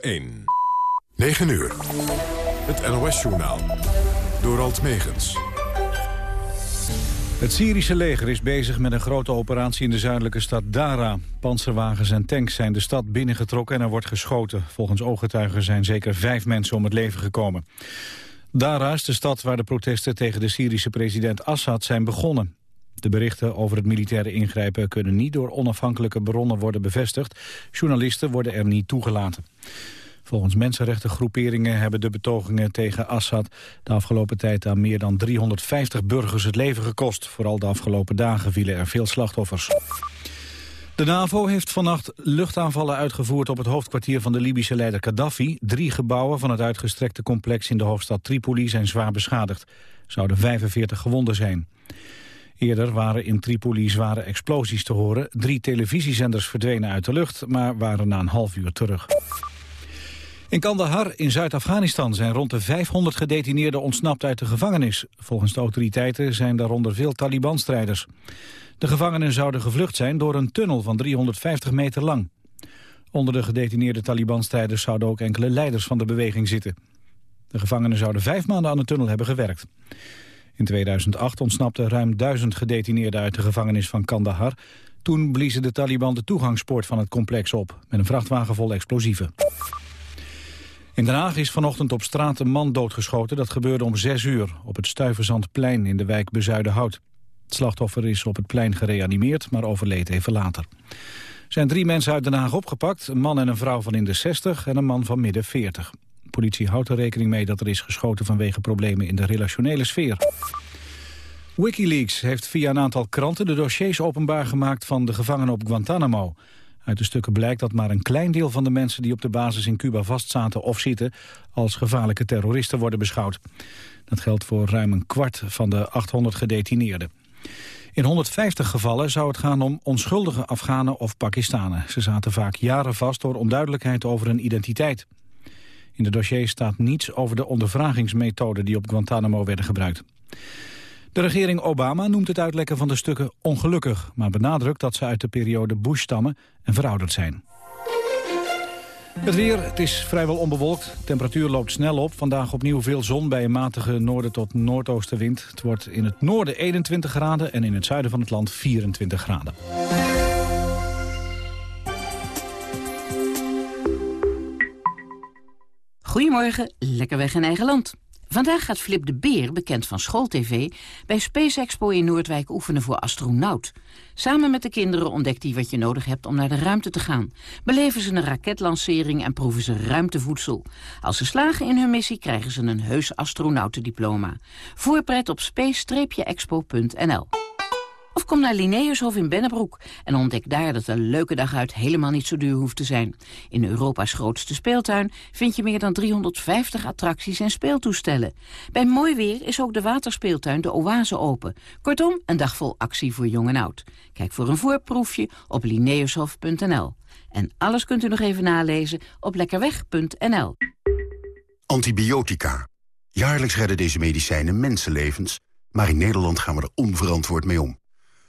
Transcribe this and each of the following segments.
1. 9 uur. Het NOS-journaal. Door Alt Megens. Het Syrische leger is bezig met een grote operatie in de zuidelijke stad Dara. Panzerwagens en tanks zijn de stad binnengetrokken en er wordt geschoten. Volgens ooggetuigen zijn zeker vijf mensen om het leven gekomen. Dara is de stad waar de protesten tegen de Syrische president Assad zijn begonnen. De berichten over het militaire ingrijpen kunnen niet door onafhankelijke bronnen worden bevestigd. Journalisten worden er niet toegelaten. Volgens mensenrechtengroeperingen hebben de betogingen tegen Assad de afgelopen tijd aan meer dan 350 burgers het leven gekost. Vooral de afgelopen dagen vielen er veel slachtoffers. De NAVO heeft vannacht luchtaanvallen uitgevoerd op het hoofdkwartier van de Libische leider Gaddafi. Drie gebouwen van het uitgestrekte complex in de hoofdstad Tripoli zijn zwaar beschadigd. Zouden 45 gewonden zijn. Eerder waren in Tripoli zware explosies te horen. Drie televisiezenders verdwenen uit de lucht, maar waren na een half uur terug. In Kandahar in Zuid-Afghanistan zijn rond de 500 gedetineerden ontsnapt uit de gevangenis. Volgens de autoriteiten zijn daaronder veel Taliban-strijders. De gevangenen zouden gevlucht zijn door een tunnel van 350 meter lang. Onder de gedetineerde Taliban-strijders zouden ook enkele leiders van de beweging zitten. De gevangenen zouden vijf maanden aan de tunnel hebben gewerkt. In 2008 ontsnapten ruim duizend gedetineerden uit de gevangenis van Kandahar. Toen bliezen de Taliban de toegangspoort van het complex op... met een vrachtwagen vol explosieven. In Den Haag is vanochtend op straat een man doodgeschoten. Dat gebeurde om zes uur op het Stuyvesantplein in de wijk Bezuidenhout. Het slachtoffer is op het plein gereanimeerd, maar overleed even later. Er zijn drie mensen uit Den Haag opgepakt. Een man en een vrouw van in de 60 en een man van midden 40. Politie houdt er rekening mee dat er is geschoten vanwege problemen in de relationele sfeer. Wikileaks heeft via een aantal kranten de dossiers openbaar gemaakt van de gevangenen op Guantanamo. Uit de stukken blijkt dat maar een klein deel van de mensen die op de basis in Cuba vastzaten of zitten als gevaarlijke terroristen worden beschouwd. Dat geldt voor ruim een kwart van de 800 gedetineerden. In 150 gevallen zou het gaan om onschuldige Afghanen of Pakistanen. Ze zaten vaak jaren vast door onduidelijkheid over hun identiteit. In de dossier staat niets over de ondervragingsmethoden die op Guantanamo werden gebruikt. De regering Obama noemt het uitlekken van de stukken ongelukkig... maar benadrukt dat ze uit de periode Bush stammen en verouderd zijn. Het weer, het is vrijwel onbewolkt. De temperatuur loopt snel op. Vandaag opnieuw veel zon bij een matige noorden tot noordoostenwind. Het wordt in het noorden 21 graden en in het zuiden van het land 24 graden. Goedemorgen, lekker weg in eigen land. Vandaag gaat Flip de Beer, bekend van SchoolTV... bij Space Expo in Noordwijk oefenen voor astronaut. Samen met de kinderen ontdekt hij wat je nodig hebt om naar de ruimte te gaan. Beleven ze een raketlancering en proeven ze ruimtevoedsel. Als ze slagen in hun missie krijgen ze een heus astronautendiploma. Voorpret op space-expo.nl of kom naar Linnaeushof in Bennebroek en ontdek daar dat een leuke dag uit helemaal niet zo duur hoeft te zijn. In Europa's grootste speeltuin vind je meer dan 350 attracties en speeltoestellen. Bij mooi weer is ook de waterspeeltuin de Oase open. Kortom, een dag vol actie voor jong en oud. Kijk voor een voorproefje op linnaeushof.nl. En alles kunt u nog even nalezen op lekkerweg.nl. Antibiotica. Jaarlijks redden deze medicijnen mensenlevens, maar in Nederland gaan we er onverantwoord mee om.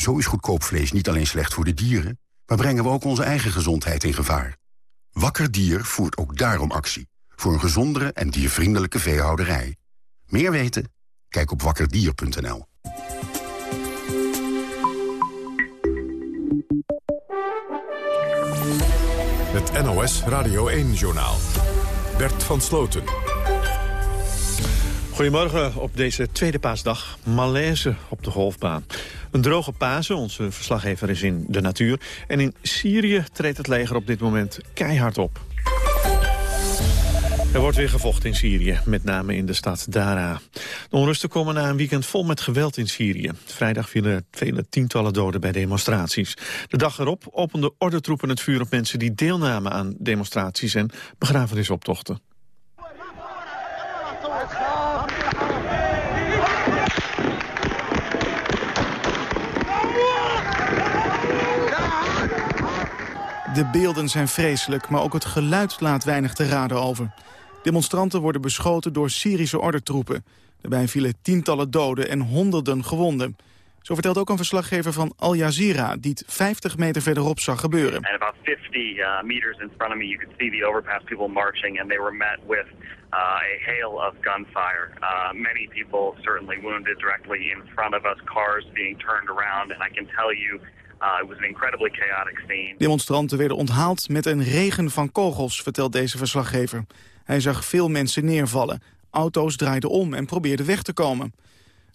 Zo is goedkoop vlees niet alleen slecht voor de dieren... maar brengen we ook onze eigen gezondheid in gevaar. Wakker Dier voert ook daarom actie. Voor een gezondere en diervriendelijke veehouderij. Meer weten? Kijk op wakkerdier.nl. Het NOS Radio 1-journaal. Bert van Sloten. Goedemorgen op deze tweede paasdag. Malaise op de golfbaan. Een droge Pasen, onze verslaggever is in de natuur. En in Syrië treedt het leger op dit moment keihard op. Er wordt weer gevochten in Syrië, met name in de stad Dara. De onrusten komen na een weekend vol met geweld in Syrië. Vrijdag vielen vele tientallen doden bij demonstraties. De dag erop openden ordentroepen het vuur op mensen die deelnamen aan demonstraties en begrafenisoptochten. De beelden zijn vreselijk, maar ook het geluid laat weinig te raden over. Demonstranten worden beschoten door Syrische ordentroepen. Daarbij vielen tientallen doden en honderden gewonden. Zo vertelt ook een verslaggever van Al Jazeera... die het 50 meter verderop zag gebeuren. And about 50 uh, meters in front of me, you could see the overpass people marching... and they were met with uh, a hail of gunfire. Uh, many people certainly wounded directly in front of us, cars being turned around. And I can tell you... Uh, it was an incredibly chaotic scene. Demonstranten werden onthaald met een regen van kogels, vertelt deze verslaggever. Hij zag veel mensen neervallen. Auto's draaiden om en probeerden weg te komen.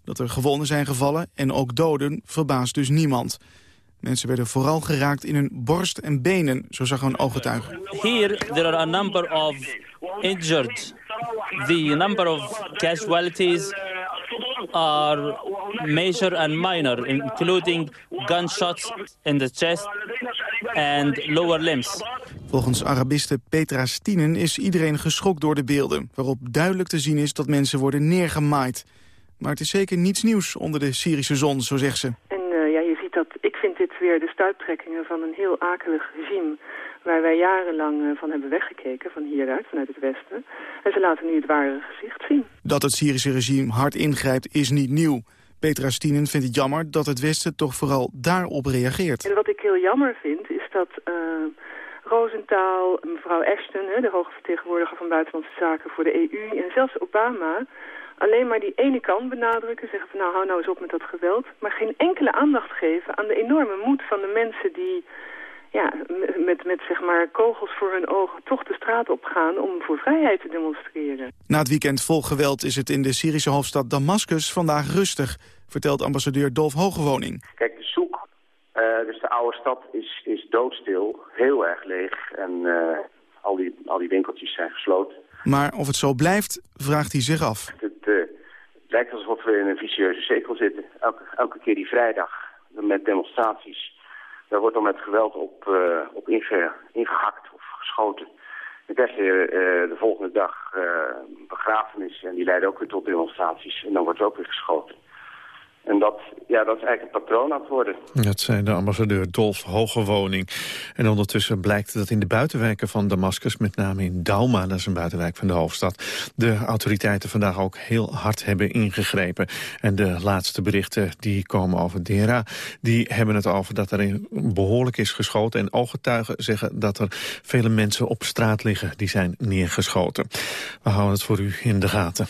Dat er gewonden zijn gevallen en ook doden verbaast dus niemand. Mensen werden vooral geraakt in hun borst en benen, zo zag een ooggetuige. Here there are a number of injured. The number of casualties are major and minor, including gunshots in the chest and lower limbs. Volgens Arabiste Petra Stienen is iedereen geschokt door de beelden... waarop duidelijk te zien is dat mensen worden neergemaaid. Maar het is zeker niets nieuws onder de Syrische zon, zo zegt ze. En uh, ja, je ziet dat, ik vind dit weer de stuiptrekkingen van een heel akelig regime... waar wij jarenlang uh, van hebben weggekeken, van hieruit, vanuit het Westen. En ze laten nu het ware gezicht zien. Dat het Syrische regime hard ingrijpt is niet nieuw. Petra Stienen vindt het jammer dat het Westen toch vooral daarop reageert. En wat ik heel jammer vind, is dat... Uh, Rosenthal, mevrouw Ashton, de hoge vertegenwoordiger van Buitenlandse Zaken voor de EU... en zelfs Obama alleen maar die ene kant benadrukken. Zeggen van nou hou nou eens op met dat geweld. Maar geen enkele aandacht geven aan de enorme moed van de mensen die ja, met, met zeg maar kogels voor hun ogen toch de straat op gaan om voor vrijheid te demonstreren. Na het weekend vol geweld is het in de Syrische hoofdstad Damascus vandaag rustig, vertelt ambassadeur Dolf Hogewoning. Kijk, de zoek, uh, dus de oude stad is, is doodstil, heel erg leeg en uh, al, die, al die winkeltjes zijn gesloten. Maar of het zo blijft, vraagt hij zich af. Het, uh, het lijkt alsof we in een vicieuze cirkel zitten. Elke, elke keer die vrijdag met demonstraties daar wordt dan met geweld op, uh, op inge, ingehakt of geschoten. Dan krijg je uh, de volgende dag uh, begrafenis en die leiden ook weer tot demonstraties. En dan wordt er ook weer geschoten. En dat, ja, dat is eigenlijk een patroon aan het worden. Dat zei de ambassadeur Dolf Hogewoning. En ondertussen blijkt dat in de buitenwijken van Damascus... met name in Dauma, dat is een buitenwijk van de hoofdstad... de autoriteiten vandaag ook heel hard hebben ingegrepen. En de laatste berichten die komen over Dera... die hebben het over dat er behoorlijk is geschoten. En ooggetuigen zeggen dat er vele mensen op straat liggen... die zijn neergeschoten. We houden het voor u in de gaten.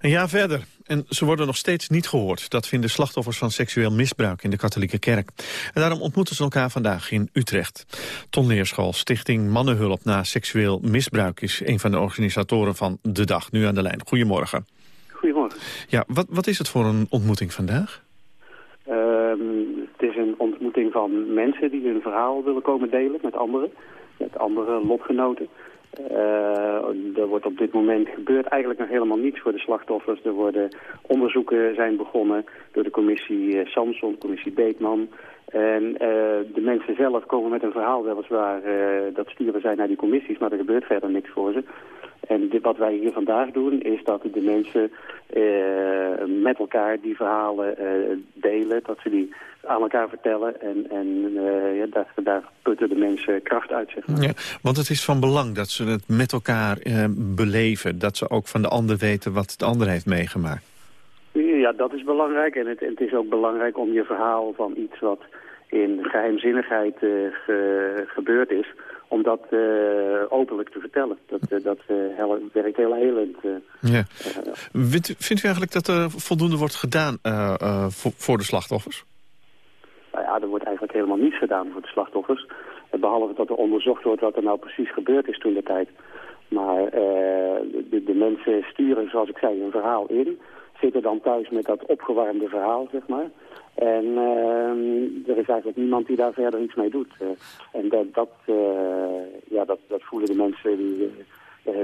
Een jaar verder en ze worden nog steeds niet gehoord. Dat vinden slachtoffers van seksueel misbruik in de katholieke kerk. En daarom ontmoeten ze elkaar vandaag in Utrecht. Ton Leerschool, Stichting Mannenhulp na seksueel misbruik... is een van de organisatoren van de dag. Nu aan de lijn. Goedemorgen. Goedemorgen. Ja, wat, wat is het voor een ontmoeting vandaag? Um, het is een ontmoeting van mensen die hun verhaal willen komen delen met anderen. Met andere lotgenoten. Uh, er wordt op dit moment gebeurt eigenlijk nog helemaal niets voor de slachtoffers. Er worden onderzoeken zijn begonnen door de commissie uh, Samson, commissie Beekman. En uh, de mensen zelf komen met een verhaal weliswaar, dat sturen zij naar die commissies, maar er gebeurt verder niks voor ze. En dit, wat wij hier vandaag doen is dat de mensen met elkaar die verhalen delen, dat ze die aan elkaar vertellen. En, en uh, ja, daar, daar, putten de mensen kracht uit, zeg maar. Ja, want het is van belang dat ze het met elkaar beleven. Dat ze ook van de ander weten wat de ander heeft meegemaakt. Ja, dat is belangrijk. En het, het is ook belangrijk om je verhaal van iets wat in geheimzinnigheid ge, gebeurd is... om dat openlijk te vertellen. Dat, dat werkt heel helend. ja. vindt, vindt u eigenlijk dat er voldoende wordt gedaan voor, voor de slachtoffers? Nou ja, er wordt eigenlijk helemaal niets gedaan voor de slachtoffers. Behalve dat er onderzocht wordt wat er nou precies gebeurd is toen de tijd. Maar de, de, mensen sturen, zoals ik zei, een verhaal in. Zitten dan thuis met dat opgewarmde verhaal, zeg maar. En uh, er is eigenlijk niemand die daar verder iets mee doet. Uh, en dat, dat, ja, dat, dat voelen de mensen die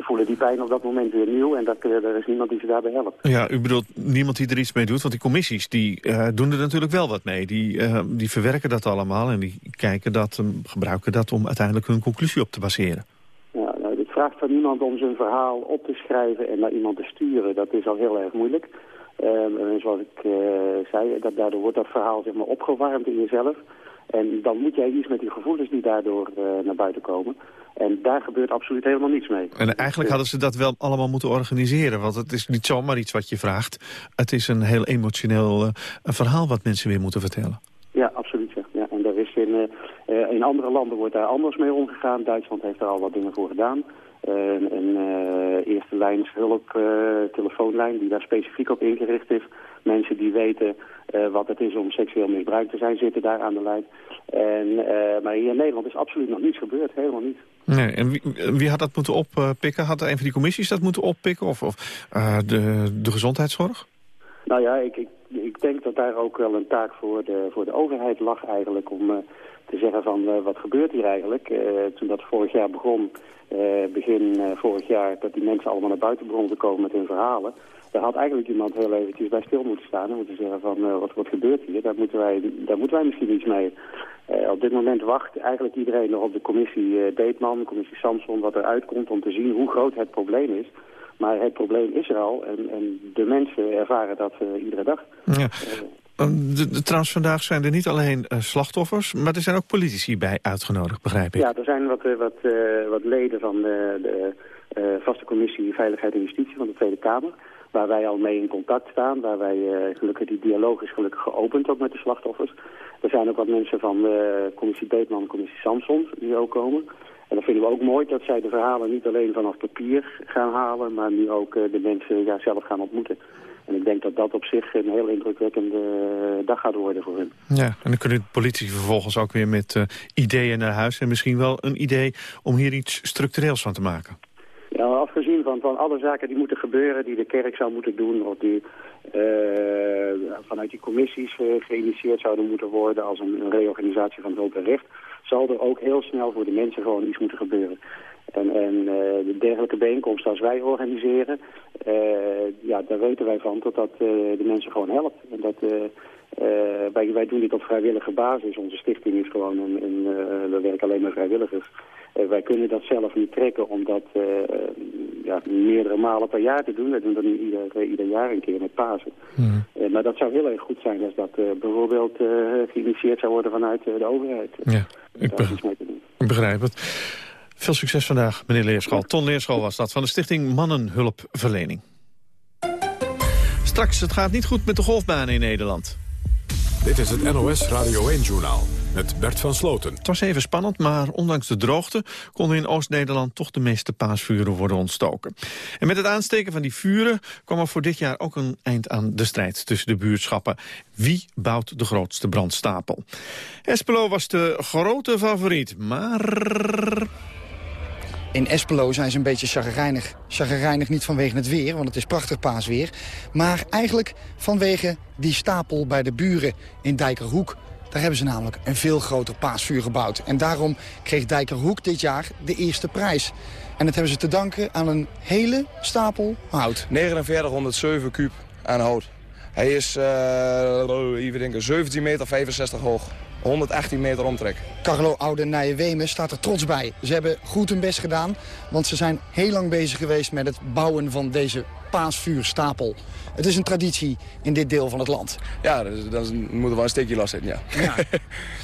voelen die pijn op dat moment weer nieuw. En dat, er is niemand die ze daarbij helpt. Ja, u bedoelt niemand die er iets mee doet? Want die commissies die, doen er natuurlijk wel wat mee. Die, die verwerken dat allemaal en die kijken dat, gebruiken dat om uiteindelijk hun conclusie op te baseren. Vraagt van iemand om zijn verhaal op te schrijven en naar iemand te sturen. Dat is al heel erg moeilijk. Um, en zoals ik uh, zei, dat, daardoor wordt dat verhaal zeg maar, opgewarmd in jezelf. En dan moet jij iets met die gevoelens die daardoor uh, naar buiten komen. En daar gebeurt absoluut helemaal niets mee. En eigenlijk hadden ze dat wel allemaal moeten organiseren. Want het is niet zomaar iets wat je vraagt. Het is een heel emotioneel uh, verhaal wat mensen weer moeten vertellen. Ja, absoluut. Ja. ja en daar is in, in andere landen wordt daar anders mee omgegaan. Duitsland heeft daar al wat dingen voor gedaan een, een uh, eerste lijns hulp uh, telefoonlijn die daar specifiek op ingericht is. Mensen die weten uh, wat het is om seksueel misbruikt te zijn, zitten daar aan de lijn. En, maar hier in Nederland is absoluut nog niets gebeurd, helemaal niet. Nee, en wie, wie had dat moeten oppikken? Had een van die commissies dat moeten oppikken? Of, of de, de gezondheidszorg? Nou ja, ik, ik, ik, denk dat daar ook wel een taak voor de, voor de overheid lag eigenlijk om te zeggen van wat gebeurt hier eigenlijk. toen dat vorig jaar begon uh, begin uh, vorig jaar dat die mensen allemaal naar buiten begonnen te komen met hun verhalen. Daar had eigenlijk iemand heel eventjes bij stil moeten staan en moeten zeggen van uh, wat, wat gebeurt hier? Daar moeten wij, daar moeten wij misschien iets mee. op dit moment wacht eigenlijk iedereen nog op de commissie Deetman, de commissie Samson, wat eruit komt om te zien hoe groot het probleem is. Maar het probleem is er al en, en de mensen ervaren dat iedere dag. Ja. Ehm, de, de, trouwens, vandaag zijn er niet alleen uh, slachtoffers, maar er zijn ook politici bij uitgenodigd, begrijp ik. Ja, er zijn wat, uh, wat, uh, wat leden van de, de vaste commissie Veiligheid en Justitie van de Tweede Kamer. Waar wij al mee in contact staan, waar wij gelukkig, die dialoog is gelukkig geopend ook met de slachtoffers. Er zijn ook wat mensen van commissie Beetman, commissie Samson, die ook komen. En dat vinden we ook mooi dat zij de verhalen niet alleen vanaf papier gaan halen, maar nu ook de mensen zelf gaan ontmoeten. En ik denk dat dat op zich een heel indrukwekkende dag gaat worden voor hen. Ja, en dan kunnen de politie vervolgens ook weer met uh, ideeën naar huis... en misschien wel een idee om hier iets structureels van te maken. Ja, afgezien van, van alle zaken die moeten gebeuren, die de kerk zou moeten doen... of die uh, vanuit die commissies uh, geïnitieerd zouden moeten worden... als een, een reorganisatie van hulp en recht... zal er ook heel snel voor de mensen gewoon iets moeten gebeuren. En, en uh, de dergelijke bijeenkomsten als wij organiseren, uh, ja, daar weten wij van dat dat uh, de mensen gewoon helpt. En dat, wij, wij doen dit op vrijwillige basis. Onze stichting is gewoon een, een we werken alleen met vrijwilligers. wij kunnen dat zelf niet trekken om dat ja, meerdere malen per jaar te doen. We doen dat nu ieder, ieder jaar een keer met Pasen. Mm. maar dat zou heel erg goed zijn als dat bijvoorbeeld geïnitieerd zou worden vanuit de overheid. Ja, ik, be ik begrijp het. Veel succes vandaag, meneer Leerschal. Ton Leerschal was dat, van de stichting Mannenhulpverlening. Straks, het gaat niet goed met de golfbanen in Nederland. Dit is het NOS Radio 1-journaal met Bert van Sloten. Het was even spannend, maar ondanks de droogte... konden in Oost-Nederland toch de meeste paasvuren worden ontstoken. En met het aansteken van die vuren kwam er voor dit jaar ook een eind aan de strijd tussen de buurtschappen. Wie bouwt de grootste brandstapel? Espelo was de grote favoriet, maar... In Espelo zijn ze een beetje chagrijnig. Chagrijnig niet vanwege het weer, want het is prachtig paasweer. Maar eigenlijk vanwege die stapel bij de buren in Dijkerhoek. Daar hebben ze namelijk een veel groter paasvuur gebouwd. En daarom kreeg Dijkerhoek dit jaar de eerste prijs. En dat hebben ze te danken aan een hele stapel hout. 4907 kuub aan hout. Hij is, uh, even denken, 17,65 meter hoog. 118 meter omtrek. Carlo Oude Nijenwemen staat er trots bij. Ze hebben goed hun best gedaan, want ze zijn heel lang bezig geweest met het bouwen van deze paasvuurstapel. Het is een traditie in dit deel van het land. Ja, dan moeten we wel een steekje los zetten, ja. ja.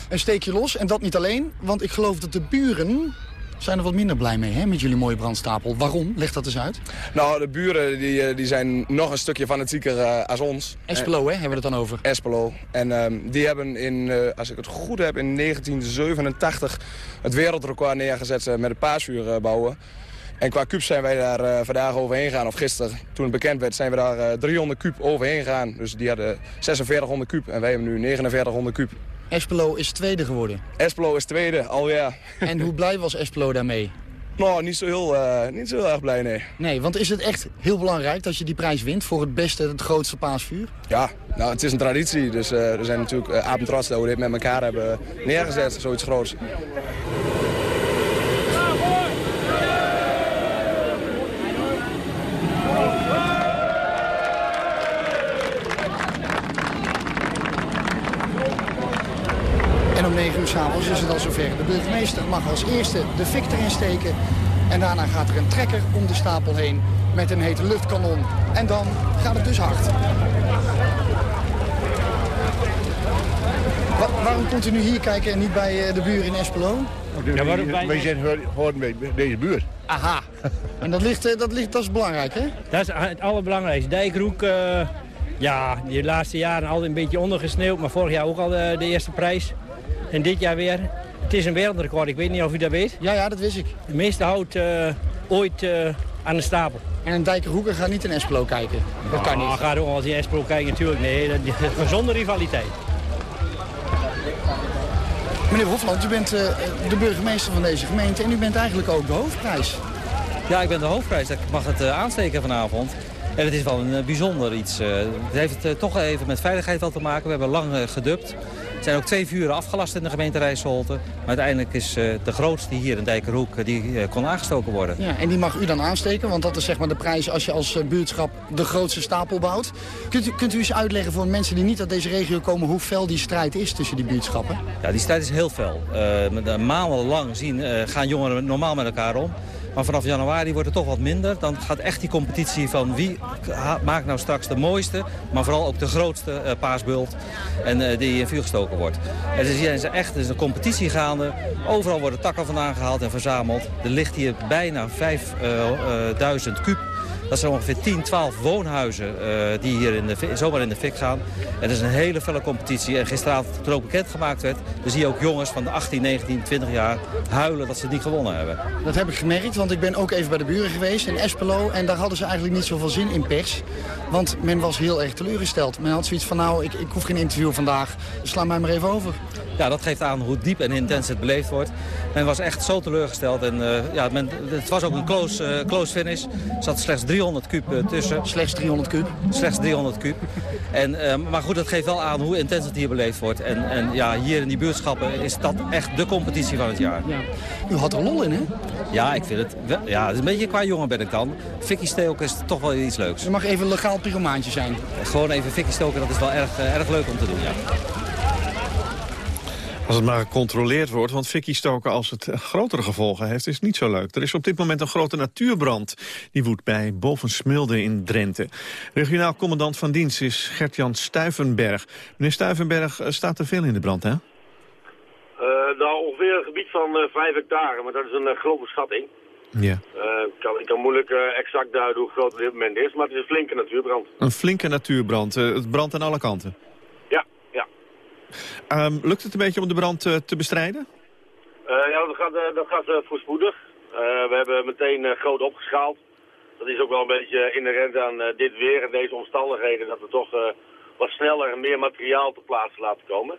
Een steekje los, en dat niet alleen, want ik geloof dat de buren zijn er wat minder blij mee hè, met jullie mooie brandstapel. Waarom? Leg dat eens uit. Nou, de buren die, eh, die zijn nog een stukje fanatieker uh, als ons. Espelo, hè, hebben we het dan over? Espelo. En um, die hebben, in, uh, als ik het goed heb, in 1987 het wereldrecord neergezet met het paasvuur bouwen. En qua kuub zijn wij daar vandaag overheen gegaan, of gisteren. Toen het bekend werd, zijn we daar uh, 300 kuub overheen gegaan. Dus die hadden 4600 kuub en wij hebben nu 4900 kuub. Espelo is tweede geworden. Espelo is tweede, al ja. En hoe blij was Espelo daarmee? Nou, niet zo, heel, uh, niet zo heel erg blij, nee. Nee, want is het echt heel belangrijk dat je die prijs wint voor het beste, het grootste paasvuur? Ja, nou, het is een traditie. Dus uh, er zijn natuurlijk uh, dat we dit met elkaar hebben neergezet, zoiets groots. uur s'avonds is het al zover. De burgemeester mag als eerste de fik erin steken. En daarna gaat er een trekker om de stapel heen met een hete luchtkanon. En dan gaat het dus hard. waarom komt u nu hier kijken en niet bij eh, de buren in Espelo? Ja, waarom wij... wij zijn horen bij deze buurt. Aha. En dat, ligt, eh, dat, ligt, dat is belangrijk, hè? Dat is het allerbelangrijkste. Dijkroek, uh, ja, de laatste jaren altijd een beetje ondergesneeuwd. Maar vorig jaar ook al de, de, eerste prijs. En dit jaar weer. Het is een wereldrecord, ik weet niet of u dat weet. Ja, ja, dat wist ik. De meeste hout ooit aan de stapel. En een Dijkerhoeker gaat niet in Espelo kijken? Dat kan niet. gaat ook wel eens in Espelo kijken natuurlijk. Nee, dat, dat, zonder rivaliteit. Meneer Hofland, u bent uh, de burgemeester van deze gemeente en u bent eigenlijk ook de hoofdprijs. Ja, ik ben de hoofdprijs. Ik mag het uh, aansteken vanavond. En het is wel een uh, bijzonder iets. het heeft toch even met veiligheid wel te maken. We hebben lang gedubt. Er zijn ook twee vuren afgelast in de gemeente Rijsselte. Maar uiteindelijk is uh, de grootste hier in Dijkerhoek, uh, die uh, kon aangestoken worden. Ja, en die mag u dan aansteken, want dat is zeg maar de prijs als je als buurtschap de grootste stapel bouwt. Kunt u, kunt u eens uitleggen voor mensen die niet uit deze regio komen hoe fel die strijd is tussen die buurtschappen? Ja, die strijd is heel fel. maandenlang zien, gaan jongeren normaal met elkaar om. Maar vanaf januari wordt het toch wat minder. Dan gaat echt die competitie van wie maakt nou straks de mooiste... maar vooral ook de grootste uh, paasbult en, uh, die in vuur gestoken wordt. En dus hier is echt is een competitie gaande. Overal worden takken vandaan gehaald en verzameld. Er ligt hier bijna 5000 uh, kuub dat zijn ongeveer 10, 12 woonhuizen uh, die hier in de, zomaar in de fik gaan. En het is een hele felle competitie. En gisteravond, toen ook bekendgemaakt werd, dan zie je ook jongens van de 18, 19, 20 jaar huilen dat ze niet gewonnen hebben. Dat heb ik gemerkt, want ik ben ook even bij de buren geweest in Espelo. En daar hadden ze eigenlijk niet zoveel zin in pers. Want men was heel erg teleurgesteld. Men had zoiets van, nou, ik, ik hoef geen interview vandaag. Sla mij maar even over. Ja, dat geeft aan hoe diep en intens het beleefd wordt. Men was echt zo teleurgesteld. En, uh, ja, men, het was ook een close, uh, close finish. Er zat slechts 300 kub uh, tussen. Slechts 300 kub? Slechts 300 kub. En, maar goed, dat geeft wel aan hoe intens het hier beleefd wordt. En, en ja, hier in die buurtschappen is dat echt de competitie van het jaar. Ja. U had er lol in, hè? Ja, ik vind het... Ja, het is een beetje qua jongen ben ik dan. Fikkie stoken is toch wel iets leuks. Je mag even legaal pyromaantje zijn. Gewoon even fikkie stoken, dat is wel erg, erg leuk om te doen, ja. Als het maar gecontroleerd wordt, want fikkie stoken als het grotere gevolgen heeft, is niet zo leuk. Er is op dit moment een grote natuurbrand. Die woedt bij Bovensmilde in Drenthe. Regionaal commandant van dienst is Gert-Jan Stuivenberg. Meneer Stuivenberg, eh, staat er veel in de brand, hè? Uh, nou, ongeveer een gebied van uh, 5 hectare, maar dat is een uh, grove schatting. Ja. ik, kan, ik kan moeilijk exact duiden hoe groot het op dit moment is, maar het is een flinke natuurbrand. Een flinke natuurbrand. het brandt aan alle kanten? Um, lukt het een beetje om de brand te bestrijden? Ja, dat gaat, dat gaat voorspoedig. we hebben meteen groot opgeschaald. Dat is ook wel een beetje inherent aan dit weer en deze omstandigheden... dat we toch wat sneller en meer materiaal te plaatsen laten komen.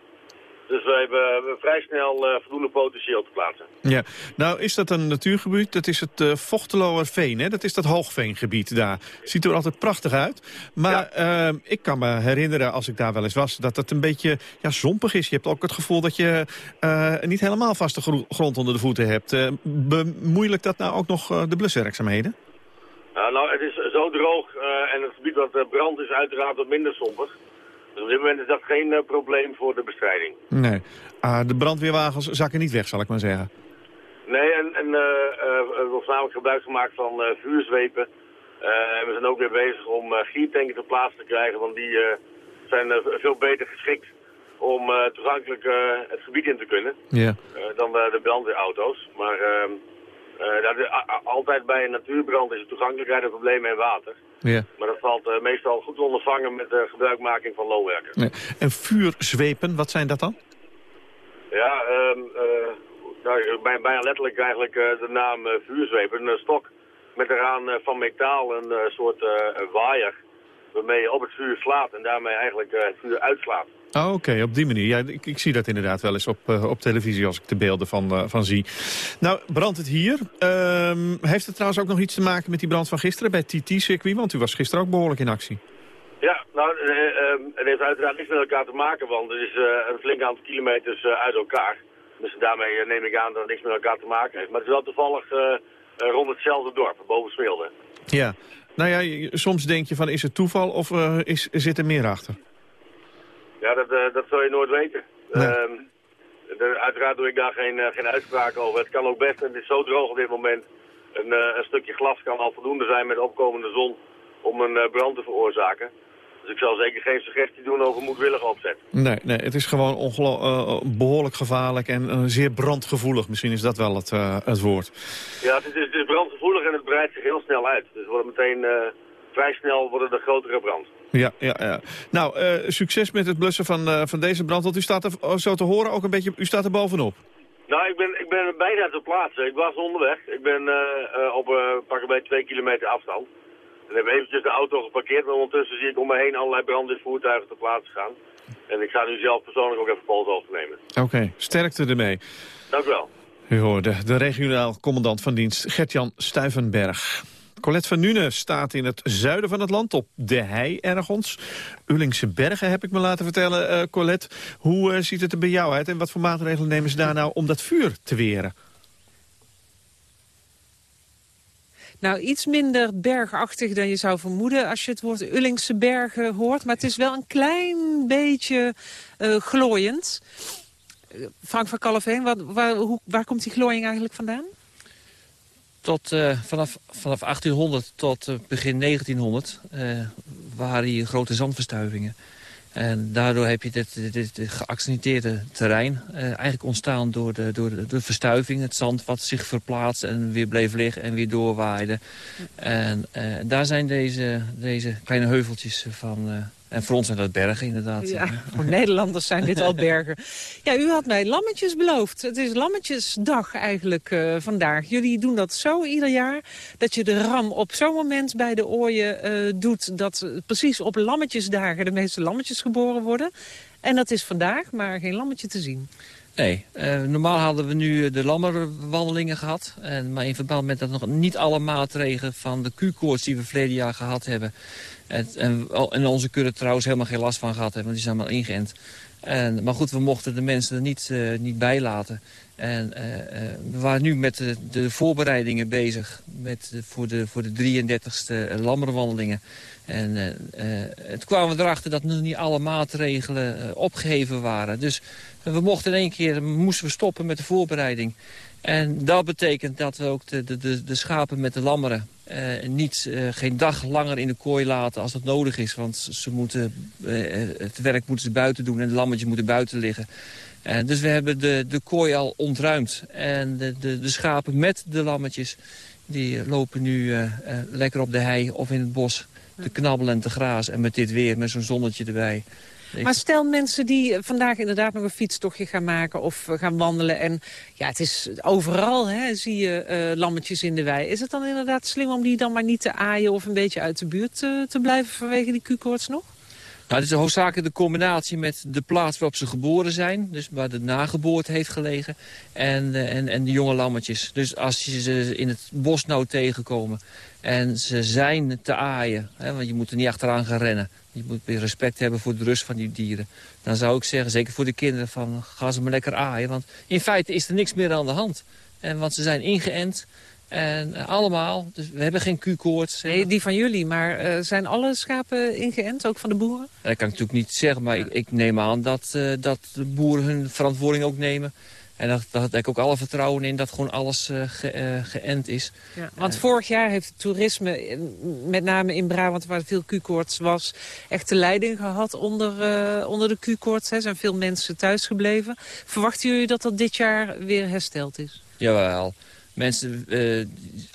Dus we hebben vrij snel uh, voldoende potentieel te plaatsen. Ja, nou is dat een natuurgebied, dat is het uh, Vochteloerveen, hè? dat is dat hoogveengebied daar. Ziet er altijd prachtig uit. Maar ja. uh, ik kan me herinneren, als ik daar wel eens was, dat het een beetje ja, zompig is. Je hebt ook het gevoel dat je uh, niet helemaal vaste grond onder de voeten hebt. bemoeilijkt dat nou ook nog de bluswerkzaamheden? Nou, nou, het is zo droog en het gebied wat brand is uiteraard wat minder zompig. Op dit moment is dat geen uh, probleem voor de bestrijding. Nee. Uh, de brandweerwagens zakken niet weg, zal ik maar zeggen. Nee, en, en uh, er wordt namelijk gebruik gemaakt van vuurzwepen. en we zijn ook weer bezig om giertanken te plaatsen te krijgen, want die zijn veel beter geschikt om toegankelijk het gebied in te kunnen dan de brandweerauto's. Maar ehm, uh, dat is, altijd bij een natuurbrand is de toegankelijkheid een probleem en water. Ja. Maar dat valt uh, meestal goed te ondervangen met de gebruikmaking van loonwerkers. Nee. En vuurzwepen, wat zijn dat dan? Ja, um, uh, nou, bijna letterlijk eigenlijk de naam vuurzwepen. Een stok met eraan van metaal een soort waaier waarmee je op het vuur slaat en daarmee eigenlijk het vuur uitslaat. Oh, Oké, op die manier. Ja, ik, ik, zie dat inderdaad wel eens op, uh, op televisie als ik de beelden van, uh, van zie. Nou, brandt het hier. Uh, heeft het trouwens ook nog iets te maken met die brand van gisteren bij TT-circuit? Want u was gisteren ook behoorlijk in actie. Ja, nou, het heeft uiteraard niets met elkaar te maken, want het is een flink aantal kilometers uit elkaar. Dus daarmee neem ik aan dat het niks met elkaar te maken heeft. Maar het is wel toevallig rond hetzelfde dorp, boven Smilde. Ja, nou ja, soms denk je van is het toeval of is, zit er meer achter? Ja, dat, uh, dat zou je nooit weten. Nee. De, uiteraard doe ik daar geen, geen uitspraak over. Het kan ook best, en het is zo droog op dit moment, een, een stukje glas kan al voldoende zijn met opkomende zon om een brand te veroorzaken. Dus ik zal zeker geen suggestie doen over moedwillig opzet. Nee, nee het is gewoon uh, behoorlijk gevaarlijk en uh, zeer brandgevoelig. Misschien is dat wel het, uh, het woord. Ja, het is, het is, brandgevoelig en het breidt zich heel snel uit. Dus wordt meteen vrij snel worden de grotere brand. Ja, ja, ja. Nou, succes met het blussen van, van deze brand. Want u staat er, zo te horen, ook een beetje, u staat er bovenop. Nou, ik ben, ik ben bijna te plaatsen. Ik was onderweg. Ik ben op uh, bij twee kilometer afstand. En heb eventjes de auto geparkeerd, maar ondertussen zie ik om me heen allerlei brandweervoertuigen te plaatsen gaan. En ik ga nu zelf persoonlijk ook even pols overnemen. Oké, sterkte ermee. Dank u wel. U hoorde de regionaal commandant van dienst Gertjan Stuivenberg. Colette van Nuenen staat in het zuiden van het land, op de hei ergens. Ullingse Bergen heb ik me laten vertellen, uh, Colette. Hoe uh, ziet het er bij jou uit en wat voor maatregelen nemen ze daar nou om dat vuur te weren? Nou, iets minder bergachtig dan je zou vermoeden als je het woord Ullingse bergen hoort. Maar het is wel een klein beetje uh, glooiend. Eh, Frank van Kalfeen, waar, waar komt die glooiing eigenlijk vandaan? Tot, uh, vanaf, vanaf 1800 tot uh, begin 1900 waren hier grote zandverstuivingen. En daardoor heb je dit, dit, geaccidenteerde terrein uh, eigenlijk ontstaan door de, door, de, verstuiving. Het zand wat zich verplaatst en weer bleef liggen en weer doorwaaide. En daar zijn deze, deze kleine heuveltjes van, en voor ons zijn dat bergen inderdaad. Ja, voor Nederlanders zijn dit al bergen. Ja, u had mij lammetjes beloofd. Het is lammetjesdag eigenlijk uh, vandaag. Jullie doen dat zo ieder jaar. Dat je de ram op zo'n moment bij de ooien uh, doet... dat precies op lammetjesdagen de meeste lammetjes geboren worden. En dat is vandaag, maar geen lammetje te zien. Nee, uh, normaal hadden we nu de lammerwandelingen gehad. En, maar in verband met dat nog niet alle maatregelen van de Q-koorts die we verleden jaar gehad hebben... En, en, onze kudde trouwens helemaal geen last van gehad hebben, want die zijn allemaal ingeënt. En, maar goed, we mochten de mensen er niet, uh, niet bij laten. En we waren nu met de, de voorbereidingen bezig met voor, de, voor de 33ste lammerwandelingen. En uh, het kwamen we erachter dat nog niet alle maatregelen opgeheven waren. Dus we mochten in één keer moesten we stoppen met de voorbereiding. En dat betekent dat we ook de, de, de schapen met de lammeren niet, geen dag langer in de kooi laten als dat nodig is. Want ze moeten, het werk moeten ze buiten doen en de lammetjes moeten buiten liggen. dus we hebben de, de kooi al ontruimd. En de, de, de schapen met de lammetjes die lopen nu lekker op de hei of in het bos te knabbelen en te grazen. En met dit weer, met zo'n zonnetje erbij... Maar stel mensen die vandaag inderdaad nog een fietstochtje gaan maken of eh, gaan wandelen. En ja, het is overal, hè, zie je uh, lammetjes in de wei. Is het dan inderdaad slim om die dan maar niet te aaien of een beetje uit de buurt te, eh, te blijven vanwege die Q-koorts nog? Nou, het is hoofdzakelijk de combinatie met de plaats waarop ze geboren zijn. Dus waar de nageboorte heeft gelegen. En, en, en de jonge lammetjes. Dus als je ze in het bos nou tegenkomen en ze zijn te aaien. Hè, want je moet er niet achteraan gaan rennen. Je moet respect hebben voor de rust van die dieren. Dan zou ik zeggen, zeker voor de kinderen, van ga ze maar lekker aaien. Want in feite is er niks meer aan de hand. En, want ze zijn ingeënt. En uh, allemaal, dus we hebben geen Q-koorts. Nee, die van jullie, maar uh, zijn alle schapen ingeënt, ook van de boeren? Dat kan ik natuurlijk niet zeggen, maar ik, ik, neem aan dat, uh, dat de boeren hun verantwoording ook nemen. En dat, dat heb ik ook alle vertrouwen in dat gewoon alles ge, geënt is. Ja, want vorig jaar heeft het toerisme, met name in Brabant waar veel Q-koorts was, echt de leiding gehad onder, onder de Q-koorts. Er zijn veel mensen thuisgebleven. Verwachten jullie dat dat dit jaar weer hersteld is? Jawel. Mensen uh,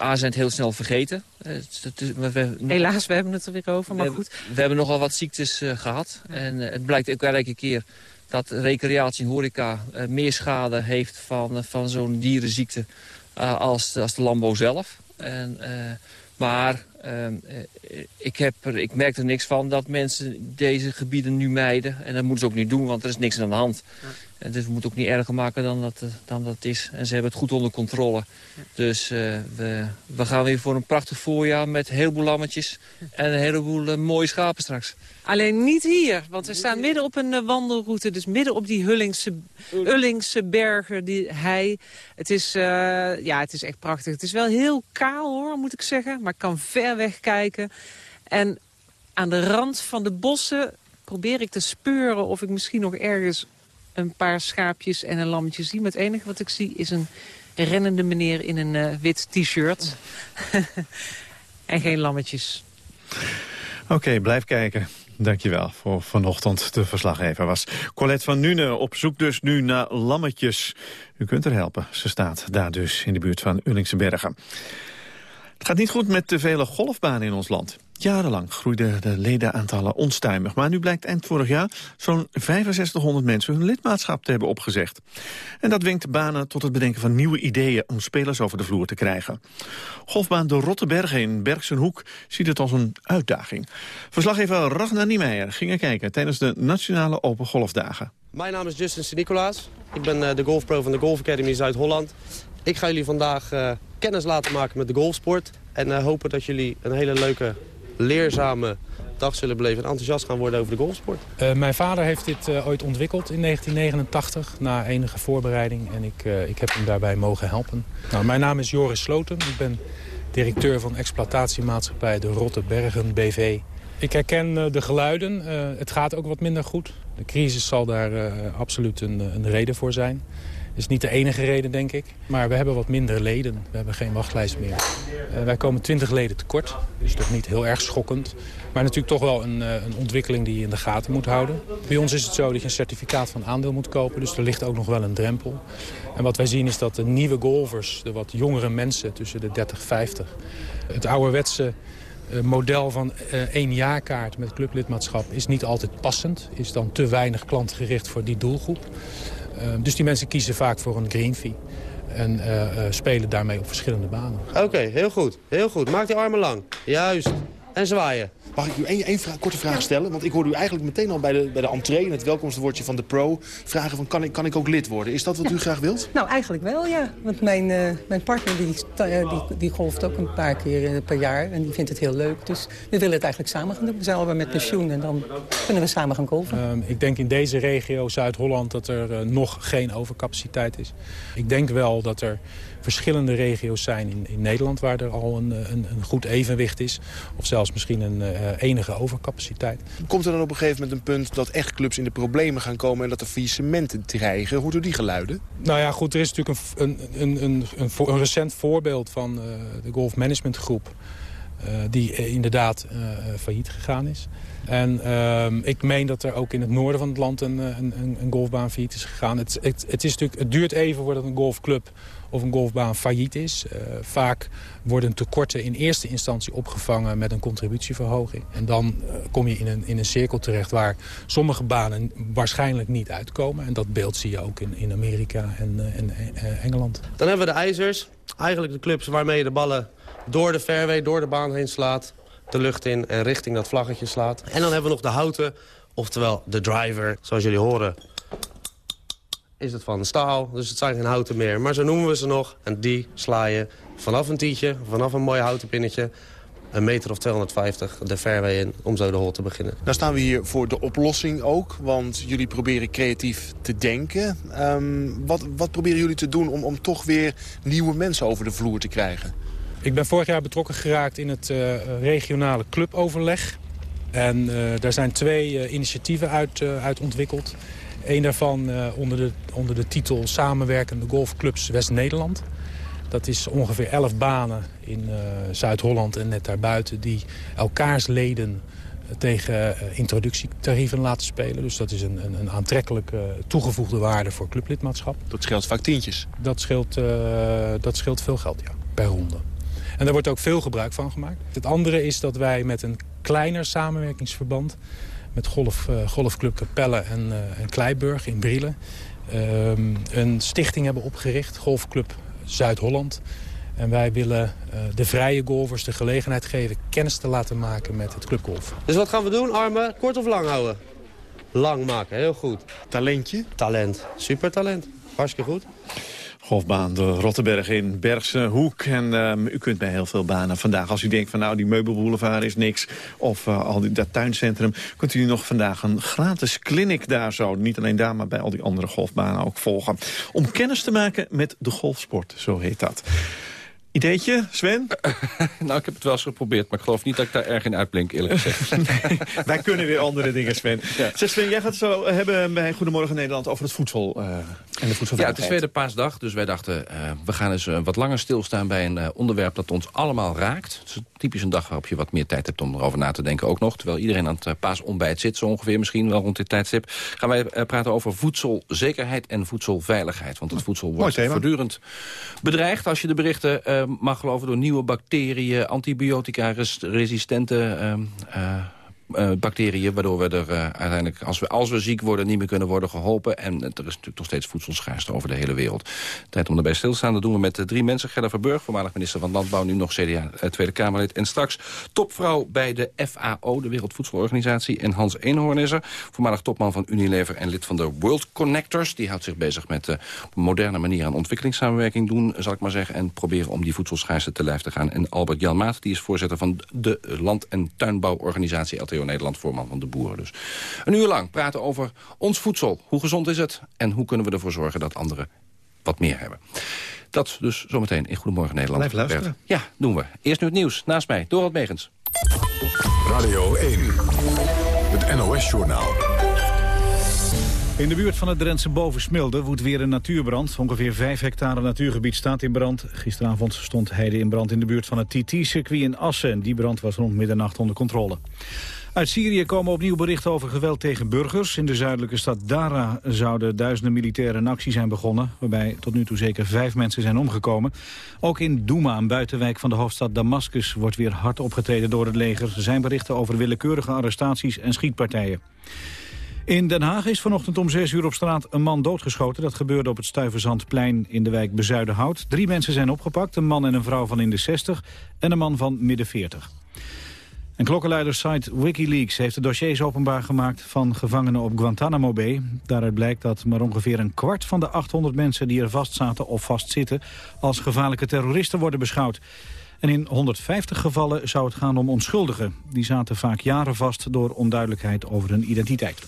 A zijn het heel snel vergeten. Uh, we, Helaas, we hebben het er weer over, maar we, goed. We hebben nogal wat ziektes uh, gehad. Ja. En het blijkt ook elke keer dat recreatie en horeca meer schade heeft van, van zo'n dierenziekte als, als de landbouw zelf. En, maar ehm, ik, heb er, ik merk er niks van dat mensen deze gebieden nu mijden. En dat moeten ze ook niet doen, want er is niks aan de hand. Ja. En dus we moeten ook niet erger maken dan dat, dan dat is. En ze hebben het goed onder controle. Ja. Dus uh, we, we gaan weer voor een prachtig voorjaar met een heleboel lammetjes... en een heleboel uh, mooie schapen straks. Alleen niet hier, want we staan midden op een uh, wandelroute. Dus midden op die Hullingse, Ullingse bergen, die hei. Het is, ja, het is echt prachtig. Het is wel heel kaal hoor, moet ik zeggen. Maar ik kan ver weg kijken. En aan de rand van de bossen probeer ik te speuren of ik misschien nog ergens een paar schaapjes en een lammetje zien. Maar het enige wat ik zie is een rennende meneer in een eh, wit t-shirt. en geen lammetjes. Oké, blijf kijken. Dankjewel voor vanochtend de verslaggever was. Colette van Nune op zoek dus nu naar lammetjes. U kunt er helpen. Ze staat daar dus in de buurt van Ullingse Bergen. Het gaat niet goed met de vele golfbanen in ons land. Jarenlang groeiden de ledenaantallen onstuimig. Maar nu blijkt eind vorig jaar zo'n 6500 mensen hun lidmaatschap te hebben opgezegd. En dat wenkt banen tot het bedenken van nieuwe ideeën om spelers over de vloer te krijgen. Golfbaan de Rottebergen in Bergsenhoek ziet het als een uitdaging. Verslaggever Ragnar Niemeyer ging er kijken tijdens de Nationale Open Golfdagen. Mijn naam is Justin Sint-Nicolaas. Ik ben eh, de golfpro van de Golf Academy Zuid-Holland. Ik ga jullie vandaag uh, kennis laten maken met de golfsport. En uh, hopen dat jullie een hele leuke leerzame dag zullen beleven en enthousiast gaan worden over de golfsport. Uh, mijn vader heeft dit ooit ontwikkeld in 1989 na enige voorbereiding en ik, ik heb hem daarbij mogen helpen. Nou, mijn naam is Joris Sloten, ik ben directeur van exploitatiemaatschappij de Rottebergen BV. Ik herken de geluiden, het gaat ook wat minder goed. De crisis zal daar absoluut een, een reden voor zijn is niet de enige reden, denk ik. Maar we hebben wat minder leden. We hebben geen wachtlijst meer. Uh, wij komen 20 leden tekort. Dus toch niet heel erg schokkend. Maar natuurlijk toch wel een, uh, een, ontwikkeling die je in de gaten moet houden. Bij ons is het zo dat je een certificaat van aandeel moet kopen. Dus er ligt ook nog wel een drempel. En wat wij zien is dat de nieuwe golfers, de wat jongere mensen tussen de 30 en 50... het ouderwetse uh, model van één jaarkaart met clublidmaatschap is niet altijd passend. Is dan te weinig klantgericht voor die doelgroep. Uh, dus die mensen kiezen vaak voor een green fee. En uh, uh, spelen daarmee op verschillende banen. Oké, heel goed. Heel goed. Maak die armen lang. Juist. En zwaaien. Mag ik u één, één vraag, korte vraag stellen? Want ik hoorde u eigenlijk meteen al bij de, bij de entree... in het welkomstwoordje van de pro... vragen van kan ik, kan ik ook lid worden? Is dat wat ja. u graag wilt? Nou, eigenlijk wel, ja. Want mijn, uh, mijn partner die, die, die golft ook een paar keer uh, per jaar... en die vindt het heel leuk. Dus we willen het eigenlijk samen gaan doen. We zijn alweer met pensioen en dan kunnen we samen gaan golven. Um, ik denk in deze regio, Zuid-Holland, dat er uh, nog geen overcapaciteit is. Ik denk wel dat er verschillende regio's zijn in, in Nederland... waar er al een, een, een, goed evenwicht is. Of zelfs misschien een uh, enige overcapaciteit. Komt er dan op een gegeven moment een punt dat echt clubs in de problemen gaan komen... en dat er faillissementen dreigen? Hoort u die geluiden? Nou ja, goed, er is natuurlijk een, een, een, een, een recent voorbeeld van uh, de Golf Management Groep... Uh, die inderdaad failliet gegaan is. En uh, ik meen dat er ook in het noorden van het land een, een, een golfbaan failliet is gegaan. Het, het, het, is natuurlijk, het duurt even voordat een golfclub of een golfbaan failliet is. Uh, vaak worden tekorten in eerste instantie opgevangen met een contributieverhoging. En dan uh, kom je in een, in een cirkel terecht waar sommige banen waarschijnlijk niet uitkomen. En dat beeld zie je ook in, in Amerika en, uh, en Engeland. Dan hebben we de ijzers. Eigenlijk de clubs waarmee je de ballen door de fairway, door de baan heen slaat de lucht in en richting dat vlaggetje slaat. En dan hebben we nog de houten, oftewel de driver. Zoals jullie horen is het van staal, dus het zijn geen houten meer. Maar zo noemen we ze nog. En die sla je vanaf een tietje, vanaf een mooi houten pinnetje... een meter of 250 de fairway in om zo de hol te beginnen. Nou staan we hier voor de oplossing ook, want jullie proberen creatief te denken. Um, wat, wat proberen jullie te doen om, om toch weer nieuwe mensen over de vloer te krijgen? Ik ben vorig jaar betrokken geraakt in het uh, regionale cluboverleg. En uh, daar zijn twee uh, initiatieven uit, uit ontwikkeld. Eén daarvan onder, de, onder de titel Samenwerkende Golfclubs West-Nederland. Dat is ongeveer elf banen in Zuid-Holland en net daarbuiten... die elkaars leden tegen introductietarieven laten spelen. Dus dat is een, een, een aantrekkelijke toegevoegde waarde voor clublidmaatschap. Dat scheelt vaak tientjes? Dat scheelt, dat scheelt veel geld, ja, per ronde. En daar wordt ook veel gebruik van gemaakt. Het andere is dat wij met een kleiner samenwerkingsverband... met golf, uh, Golfclub Capelle en, uh, en Kleiburg in Brielen... Uh, een stichting hebben opgericht, Golfclub Zuid-Holland. En wij willen uh, de vrije golfers de gelegenheid geven... kennis te laten maken met het clubgolf. Dus wat gaan we doen, armen? Kort of lang houden? Lang maken, heel goed. Talentje? Talent. Super talent. Hartstikke goed. Golfbaan de Rotterberg in Bergse Hoek. En um, u kunt bij heel veel banen vandaag, als u denkt van nou die meubelboulevard is niks. Of uh, al die, dat tuincentrum, kunt u nog vandaag een gratis clinic daar zo. Niet alleen daar, maar bij al die andere golfbanen ook volgen. Om kennis te maken met de golfsport, zo heet dat. Ideetje, Sven? nou, ik heb het wel eens geprobeerd, maar ik geloof niet dat ik daar erg in uitblink, eerlijk gezegd. wij kunnen weer andere dingen, Sven. Ja. Sven, jij gaat het zo hebben bij Goedemorgen Nederland over het voedsel uh, en de voedselveiligheid. Ja, het is tweede paasdag, dus wij dachten, uh, we gaan eens uh, wat langer stilstaan bij een onderwerp dat ons allemaal raakt. Het is typisch een dag waarop je wat meer tijd hebt om erover na te denken ook nog. Terwijl iedereen aan het paasontbijt zit, zo ongeveer misschien wel rond dit tijdstip. Gaan wij praten over voedselzekerheid en voedselveiligheid. Want het voedsel wordt voortdurend bedreigd als je de berichten mag geloven door nieuwe bacteriën, antibiotica-resistente uh, uh, bacteriën... waardoor we er uh, uiteindelijk, als we, als we ziek worden... niet meer kunnen worden geholpen. En er is natuurlijk nog steeds voedselschaarste over de hele wereld. Tijd om erbij stil te staan. Dat doen we met drie mensen. Gerda Verburg, voormalig minister van Landbouw... nu nog CDA Tweede Kamerlid. En straks topvrouw bij de FAO, de Wereldvoedselorganisatie. En Hans Eenhoorn is er, voormalig topman van Unilever... en lid van de World Connectors. Die houdt zich bezig met een moderne manier aan ontwikkelingssamenwerking doen... zal ik maar zeggen. En proberen om die voedselschaarste te lijf te gaan. En Albert Jan Maat, die is voorzitter van de Land- en Tuinbouworganisatie... LTO Nederland, voorman van de boeren dus. Een uur lang praten over ons voedsel. Hoe gezond is het en hoe kunnen we ervoor zorgen dat anderen wat meer hebben. Dat dus zometeen in Goedemorgen Nederland. Blijf luisteren. Ja, doen we. Eerst nu het nieuws. Naast mij, Dorot Megens. Radio 1, het NOS-journaal. In de buurt van het Drentse Bovensmilde woedt weer een natuurbrand. Ongeveer 5 hectare natuurgebied staat in brand. Gisteravond stond heide in brand in de buurt van het TT-circuit in Assen. Die brand was rond middernacht onder controle. Uit Syrië komen opnieuw berichten over geweld tegen burgers. In de zuidelijke stad Dara zouden duizenden militairen een actie zijn begonnen... waarbij tot nu toe zeker vijf mensen zijn omgekomen. Ook in Douma, een buitenwijk van de hoofdstad Damascus... wordt weer hard opgetreden door het leger. Er zijn berichten over willekeurige arrestaties en schietpartijen. In Den Haag is vanochtend om 6 uur op straat een man doodgeschoten. Dat gebeurde op het Stuyvesantplein in de wijk Bezuidenhout. Drie mensen zijn opgepakt, een man en een vrouw van in de 60 en een man van midden 40. En klokkenleidersite Wikileaks heeft de dossiers openbaar gemaakt van gevangenen op Guantanamo Bay. Daaruit blijkt dat maar ongeveer een kwart van de 800 mensen die er vastzaten of vastzitten als gevaarlijke terroristen worden beschouwd. En in 150 gevallen zou het gaan om onschuldigen. Die zaten vaak jaren vast door onduidelijkheid over hun identiteit.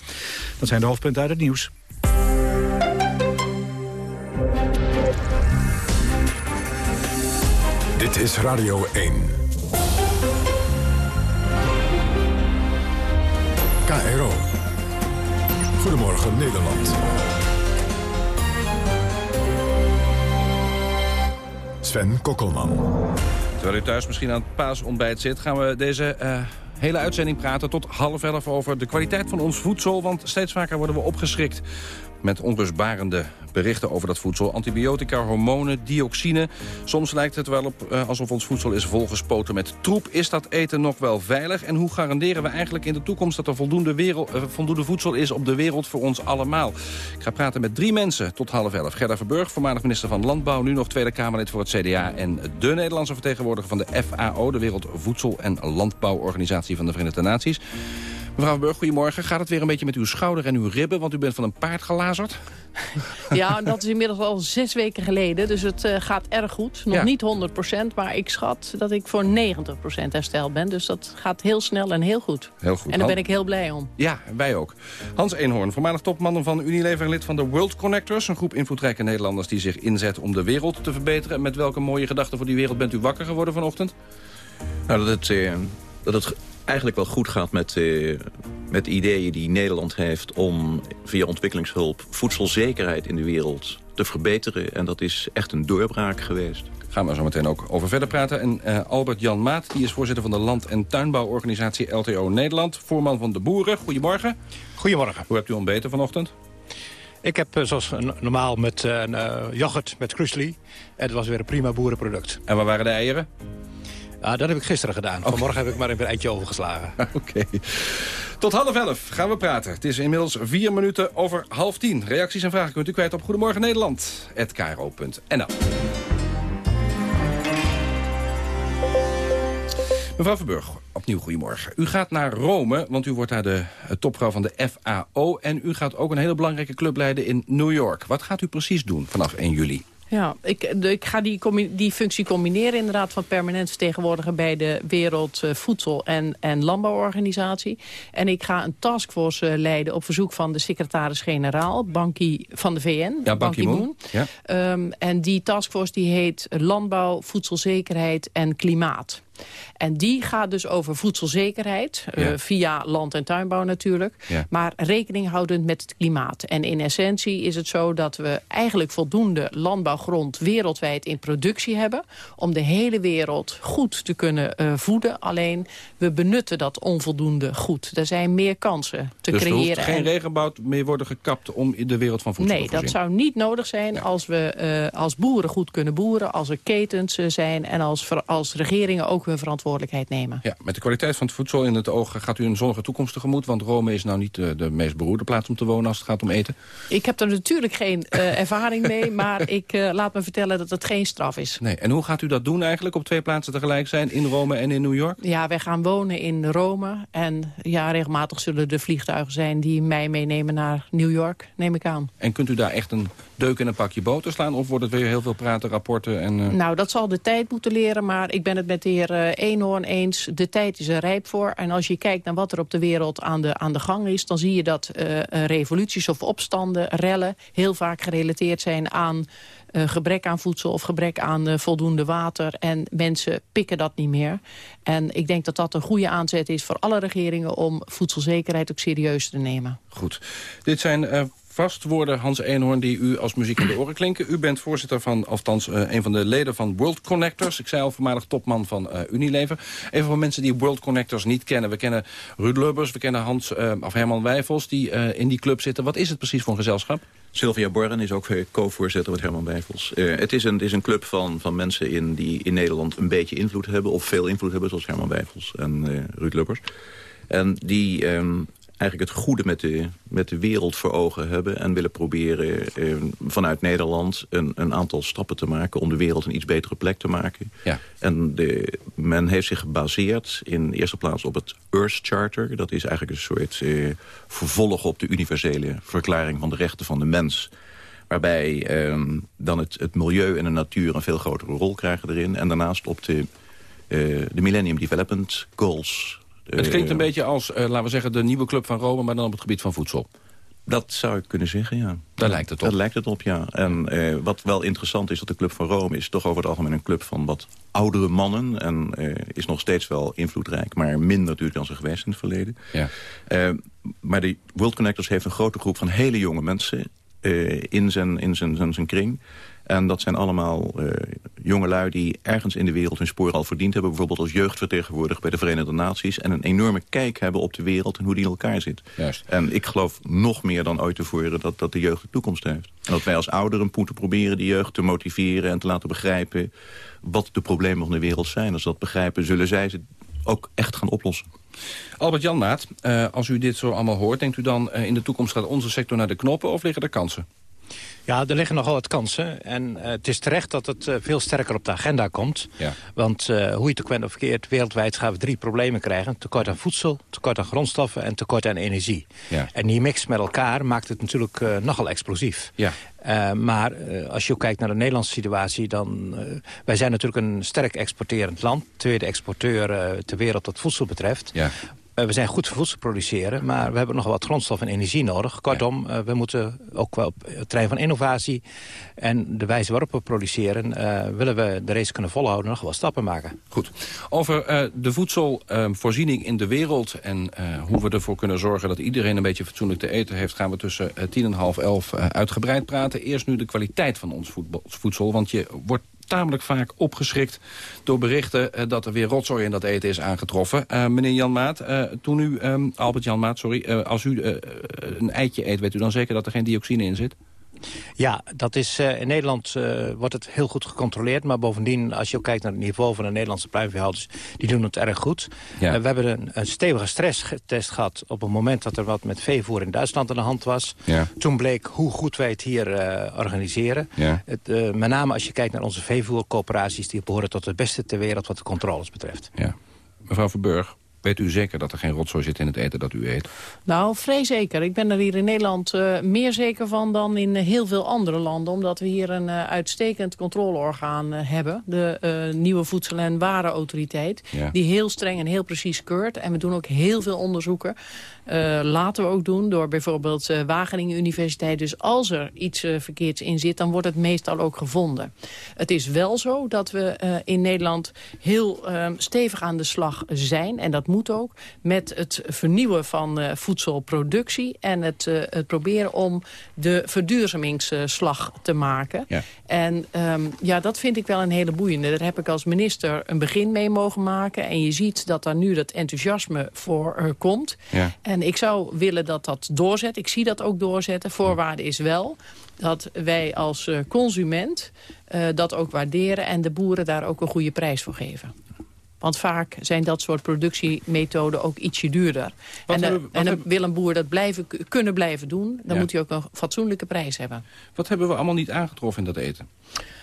Dat zijn de hoofdpunten uit het nieuws. Dit is Radio 1. KRO. Goedemorgen Nederland. Sven Kokkelman. Terwijl u thuis misschien aan het paasontbijt zit... gaan we deze uh, hele uitzending praten tot half elf over de kwaliteit van ons voedsel. Want steeds vaker worden we opgeschrikt met onrustbarende berichten over dat voedsel. Antibiotica, hormonen, dioxine. Soms lijkt het wel op uh, alsof ons voedsel is volgespoten met troep. Is dat eten nog wel veilig? En hoe garanderen we eigenlijk in de toekomst dat er voldoende, wereld, uh, voldoende voedsel is op de wereld voor ons allemaal? Ik ga praten met drie mensen tot half elf. Gerda Verburg, voormalig minister van Landbouw, nu nog Tweede Kamerlid voor het CDA. En de Nederlandse vertegenwoordiger van de FAO, de Wereldvoedsel- en Landbouworganisatie van de Verenigde Naties. Mevrouw Burg, goedemorgen. Gaat het weer een beetje met uw schouder en uw ribben? Want u bent van een paard gelazerd. Ja, dat is inmiddels al zes weken geleden. Dus het uh, gaat erg goed. Nog ja. niet 100% maar ik schat dat ik voor 90% hersteld ben. Dus dat gaat heel snel en heel goed. Heel goed. En daar ben ik heel blij om. Ja, wij ook. Hans Eenhoorn, voormalig topman van Unilever en lid van de World Connectors. Een groep invloedrijke Nederlanders die zich inzet om de wereld te verbeteren. Met welke mooie gedachten voor die wereld bent u wakker geworden vanochtend? Nou, dat het, eh, dat het eigenlijk wel goed gaat met, uh, met ideeën die Nederland heeft... om via ontwikkelingshulp voedselzekerheid in de wereld te verbeteren. En dat is echt een doorbraak geweest. Gaan we zo meteen ook over verder praten. En uh, Albert Jan Maat, die is voorzitter van de Land- en Tuinbouworganisatie LTO Nederland. Voorman van de Boeren. Goedemorgen. Goedemorgen. Hoe hebt u ontbeten vanochtend? Ik heb uh, zoals normaal met uh, yoghurt met krusli. En het was weer een prima boerenproduct. En waar waren de eieren? Ah, dat heb ik gisteren gedaan. Okay. Vanmorgen heb ik maar een eindje overgeslagen. Oké. Okay. Tot half elf gaan we praten. Het is inmiddels vier minuten over half tien. Reacties en vragen kunt u kwijt op Goedemorgen Nederland. Mevrouw Verburg, opnieuw goedemorgen. U gaat naar Rome, want u wordt daar de topvrouw van de FAO... en u gaat ook een hele belangrijke club leiden in New York. Wat gaat u precies doen vanaf 1 juli? Ja, ik, ik ga die, die functie combineren inderdaad van permanent vertegenwoordiger bij de Wereld Voedsel- en, en Landbouworganisatie. En ik ga een taskforce uh, leiden op verzoek van de secretaris-generaal, Banki van de VN. Ja, Ban Ki-moon. Ja. Um, en die taskforce die heet Landbouw, Voedselzekerheid en Klimaat. En die gaat dus over voedselzekerheid, ja. uh, via land- en tuinbouw natuurlijk. Ja. Maar rekening houdend met het klimaat. En in essentie is het zo dat we eigenlijk voldoende landbouwgrond wereldwijd in productie hebben. Om de hele wereld goed te kunnen uh, voeden. Alleen we benutten dat onvoldoende goed. Er zijn meer kansen te dus creëren. Dus er geen regenwoud meer worden gekapt om in de wereld van voedsel nee, te voorzien? dat zou niet nodig zijn ja. als we uh, als boeren goed kunnen boeren. Als er ketens zijn en als, als regeringen ook hun verantwoordelijkheid nemen. Ja, met de kwaliteit van het voedsel in het oog gaat u een zonnige toekomst tegemoet. Want Rome is nou niet de, de meest beroerde plaats om te wonen als het gaat om eten. Ik heb er natuurlijk geen uh, ervaring mee. Maar ik uh, laat me vertellen dat het geen straf is. Nee. En hoe gaat u dat doen eigenlijk op twee plaatsen tegelijk zijn? In Rome en in New York? Ja, wij gaan wonen in Rome. En ja, regelmatig zullen er vliegtuigen zijn die mij meenemen naar New York, neem ik aan. En kunt u daar echt een deuk in een pakje boter slaan? Of wordt het weer heel veel praten, rapporten? En, uh... Nou, dat zal de tijd moeten leren. Maar ik ben het met de heer uh, Eenhoorn eens. De tijd is er rijp voor. En als je kijkt naar wat er op de wereld aan de, aan de gang is... dan zie je dat uh, revoluties of opstanden, rellen... heel vaak gerelateerd zijn aan gebrek aan voedsel... of gebrek aan voldoende water. En mensen pikken dat niet meer. En ik denk dat dat een goede aanzet is voor alle regeringen... om voedselzekerheid ook serieus te nemen. Goed. Dit zijn uh, vastwoorden, Hans Eenhoorn, die u als muziek in de oren klinken. U bent voorzitter van, althans uh, een van de leden van World Connectors. Ik zei al, voormalig topman van uh, Unilever. Even voor mensen die World Connectors niet kennen. We kennen Ruud Lubbers, we kennen Hans, uh, of Herman Wijfels, die in die club zitten. Wat is het precies voor een gezelschap? Sylvia Borren is ook co-voorzitter met Herman Wijfels. Het, is een, het is een club van, van mensen in die in Nederland een beetje invloed hebben... of veel invloed hebben, zoals Herman Wijfels en Ruud Lubbers. En die um, eigenlijk het goede met de, met de wereld voor ogen hebben... en willen proberen uh, vanuit Nederland een, een aantal stappen te maken... om de wereld een iets betere plek te maken. Ja. En de, men heeft zich gebaseerd in eerste plaats op het Earth Charter. Dat is eigenlijk een soort uh, vervolg op de universele verklaring van de rechten van de mens... Waarbij um, dan het, het milieu en de natuur een veel grotere rol krijgen erin. En daarnaast op de, uh, de Millennium Development Goals. Het klinkt een beetje als, uh, laten we zeggen, de nieuwe club van Rome... maar dan op het gebied van voedsel. Dat zou ik kunnen zeggen, ja. Daar lijkt het op. Daar lijkt het op, ja. En uh, wat wel interessant is, dat de Club van Rome is toch over het algemeen een club van wat oudere mannen. En is nog steeds wel invloedrijk, maar minder natuurlijk dan ze geweest in het verleden. Ja. Maar de World Connectors heeft een grote groep van hele jonge mensen in, zijn, in zijn, zijn, zijn kring. En dat zijn allemaal uh, jongelui die ergens in de wereld hun spoor al verdiend hebben. Bijvoorbeeld als jeugdvertegenwoordiger bij de Verenigde Naties. En een enorme kijk hebben op de wereld en hoe die in elkaar zit. Juist. En ik geloof nog meer dan ooit tevoren dat, dat de jeugd de toekomst heeft. En dat wij als ouderen moeten proberen de jeugd te motiveren en te laten begrijpen... wat de problemen van de wereld zijn. Als ze dat begrijpen, zullen zij ze ook echt gaan oplossen. Albert Jan Maat, uh, als u dit zo allemaal hoort... denkt u dan uh, in de toekomst gaat onze sector naar de knoppen of liggen er kansen? Ja, er liggen nogal wat kansen. En uh, het is terecht dat het uh, veel sterker op de agenda komt. Ja. Want uh, hoe je het ook bent of verkeerd, wereldwijd gaan we drie problemen krijgen. Tekort aan voedsel, tekort aan grondstoffen en tekort aan energie. Ja. En die mix met elkaar maakt het natuurlijk nogal explosief. Ja. Uh, maar uh, als je ook kijkt naar de Nederlandse situatie... dan uh, wij zijn natuurlijk een sterk exporterend land. Tweede exporteur ter wereld wat voedsel betreft. Ja. We zijn goed voor voedsel produceren, maar we hebben nog wat grondstof en energie nodig. Kortom, ja. we moeten ook wel op het terrein van innovatie... en de wijze waarop we produceren... willen we de race kunnen volhouden nog wel stappen maken. Goed. Over de voedselvoorziening in de wereld... en hoe we ervoor kunnen zorgen dat iedereen een beetje fatsoenlijk te eten heeft... gaan we tussen tien en half elf uitgebreid praten. Eerst nu de kwaliteit van ons voedsel, want je wordt tamelijk vaak opgeschrikt door berichten uh, dat er weer rotzooi in dat eten is aangetroffen. Uh, meneer Jan Maat, uh, toen u, um, Albert Jan sorry, als u een eitje eet, weet u dan zeker dat er geen dioxine in zit? Ja, dat is, uh, in Nederland uh, wordt het heel goed gecontroleerd. Maar bovendien, als je ook kijkt naar het niveau van de Nederlandse pluimveehouders... die doen het erg goed. Ja. Uh, we hebben een, een stevige stresstest gehad... op het moment dat er wat met veevoer in Duitsland aan de hand was. Ja. Toen bleek hoe goed wij het hier organiseren. Ja. Het, met name als je kijkt naar onze veevoercoöperaties... die behoren tot de beste ter wereld wat de controles betreft. Ja. Mevrouw Verburg, Weet u zeker dat er geen rotzooi zit in het eten dat u eet? Nou, vrij zeker. Ik ben er hier in Nederland uh, meer zeker van dan in uh, heel veel andere landen. Omdat we hier een uh, uitstekend controleorgaan hebben. De nieuwe Voedsel- en Warenautoriteit. Ja. Die heel streng en heel precies keurt. En we doen ook heel veel onderzoeken. Laten we ook doen door bijvoorbeeld Wageningen Universiteit. Dus als er iets verkeerds in zit, dan wordt het meestal ook gevonden. Het is wel zo dat we in Nederland heel ehm, stevig aan de slag zijn. En dat moet ook. Met het vernieuwen van voedselproductie. En het, het, proberen om de verduurzamingsslag te maken. Ja. En um, ja, dat vind ik wel een hele boeiende. Daar heb ik als minister een begin mee mogen maken. En je ziet dat daar nu dat enthousiasme voor komt. Ja. En ik zou willen dat dat doorzet. Ik zie dat ook doorzetten. Voorwaarde is wel dat wij als consument uh, dat ook waarderen... en de boeren daar ook een goede prijs voor geven. Want vaak zijn dat soort productiemethoden ook ietsje duurder. Wat en, hebben, en hebben... wil een boer dat blijven, kunnen blijven doen... dan ja. moet hij ook een fatsoenlijke prijs hebben. Wat hebben we allemaal niet aangetroffen in dat eten?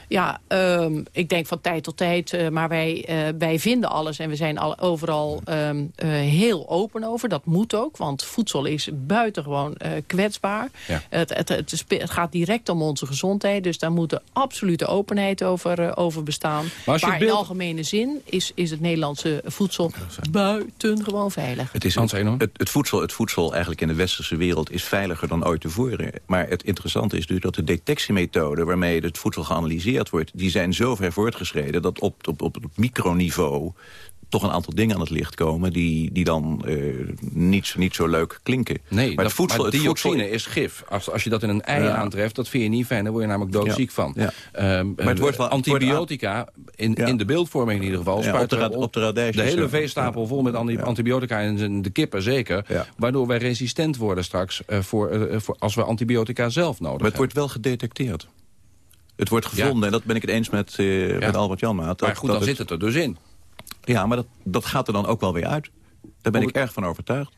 Ja, um, ik denk van tijd tot tijd. Uh, maar wij, uh, wij vinden alles en we zijn al, overal um, uh, heel open over. Dat moet ook, want voedsel is buitengewoon kwetsbaar. Ja. Het, het, het, het, gaat direct om onze gezondheid. Dus daar moet er absolute openheid over, over bestaan. Maar, maar beeld... in algemene zin is, is het Nederlandse voedsel buitengewoon veilig. Het, is het, het, het, voedsel, het voedsel eigenlijk in de westerse wereld is veiliger dan ooit tevoren. Maar het interessante is dus dat de detectiemethode waarmee het voedsel geanalyseerd wordt... die zijn zo ver voortgeschreden dat op, op, op het microniveau toch een aantal dingen aan het licht komen... die, die dan uh, niet, niet zo leuk klinken. Nee, maar, het voedsel, maar dioxine voedsel... is gif. Als, als je dat in een ei ja. aantreft, dat vind je niet fijn. Dan word je namelijk doodziek ja. van. Ja. Um, maar het wordt wel, antibiotica, in, in de beeldvorming in ieder geval... Op de, op de, de hele veestapel vol met antibiotica en de kippen zeker. Waardoor wij resistent worden straks uh, voor, uh, voor als we antibiotica zelf nodig Maar het wordt wel gedetecteerd. Het wordt gevonden, ja. en dat ben ik het eens met, uh, ja. met Albert Jan. Maar goed, dan het... zit het er dus in. Ja, maar dat, dat gaat er dan ook wel weer uit. Daar ben hoe... ik erg van overtuigd.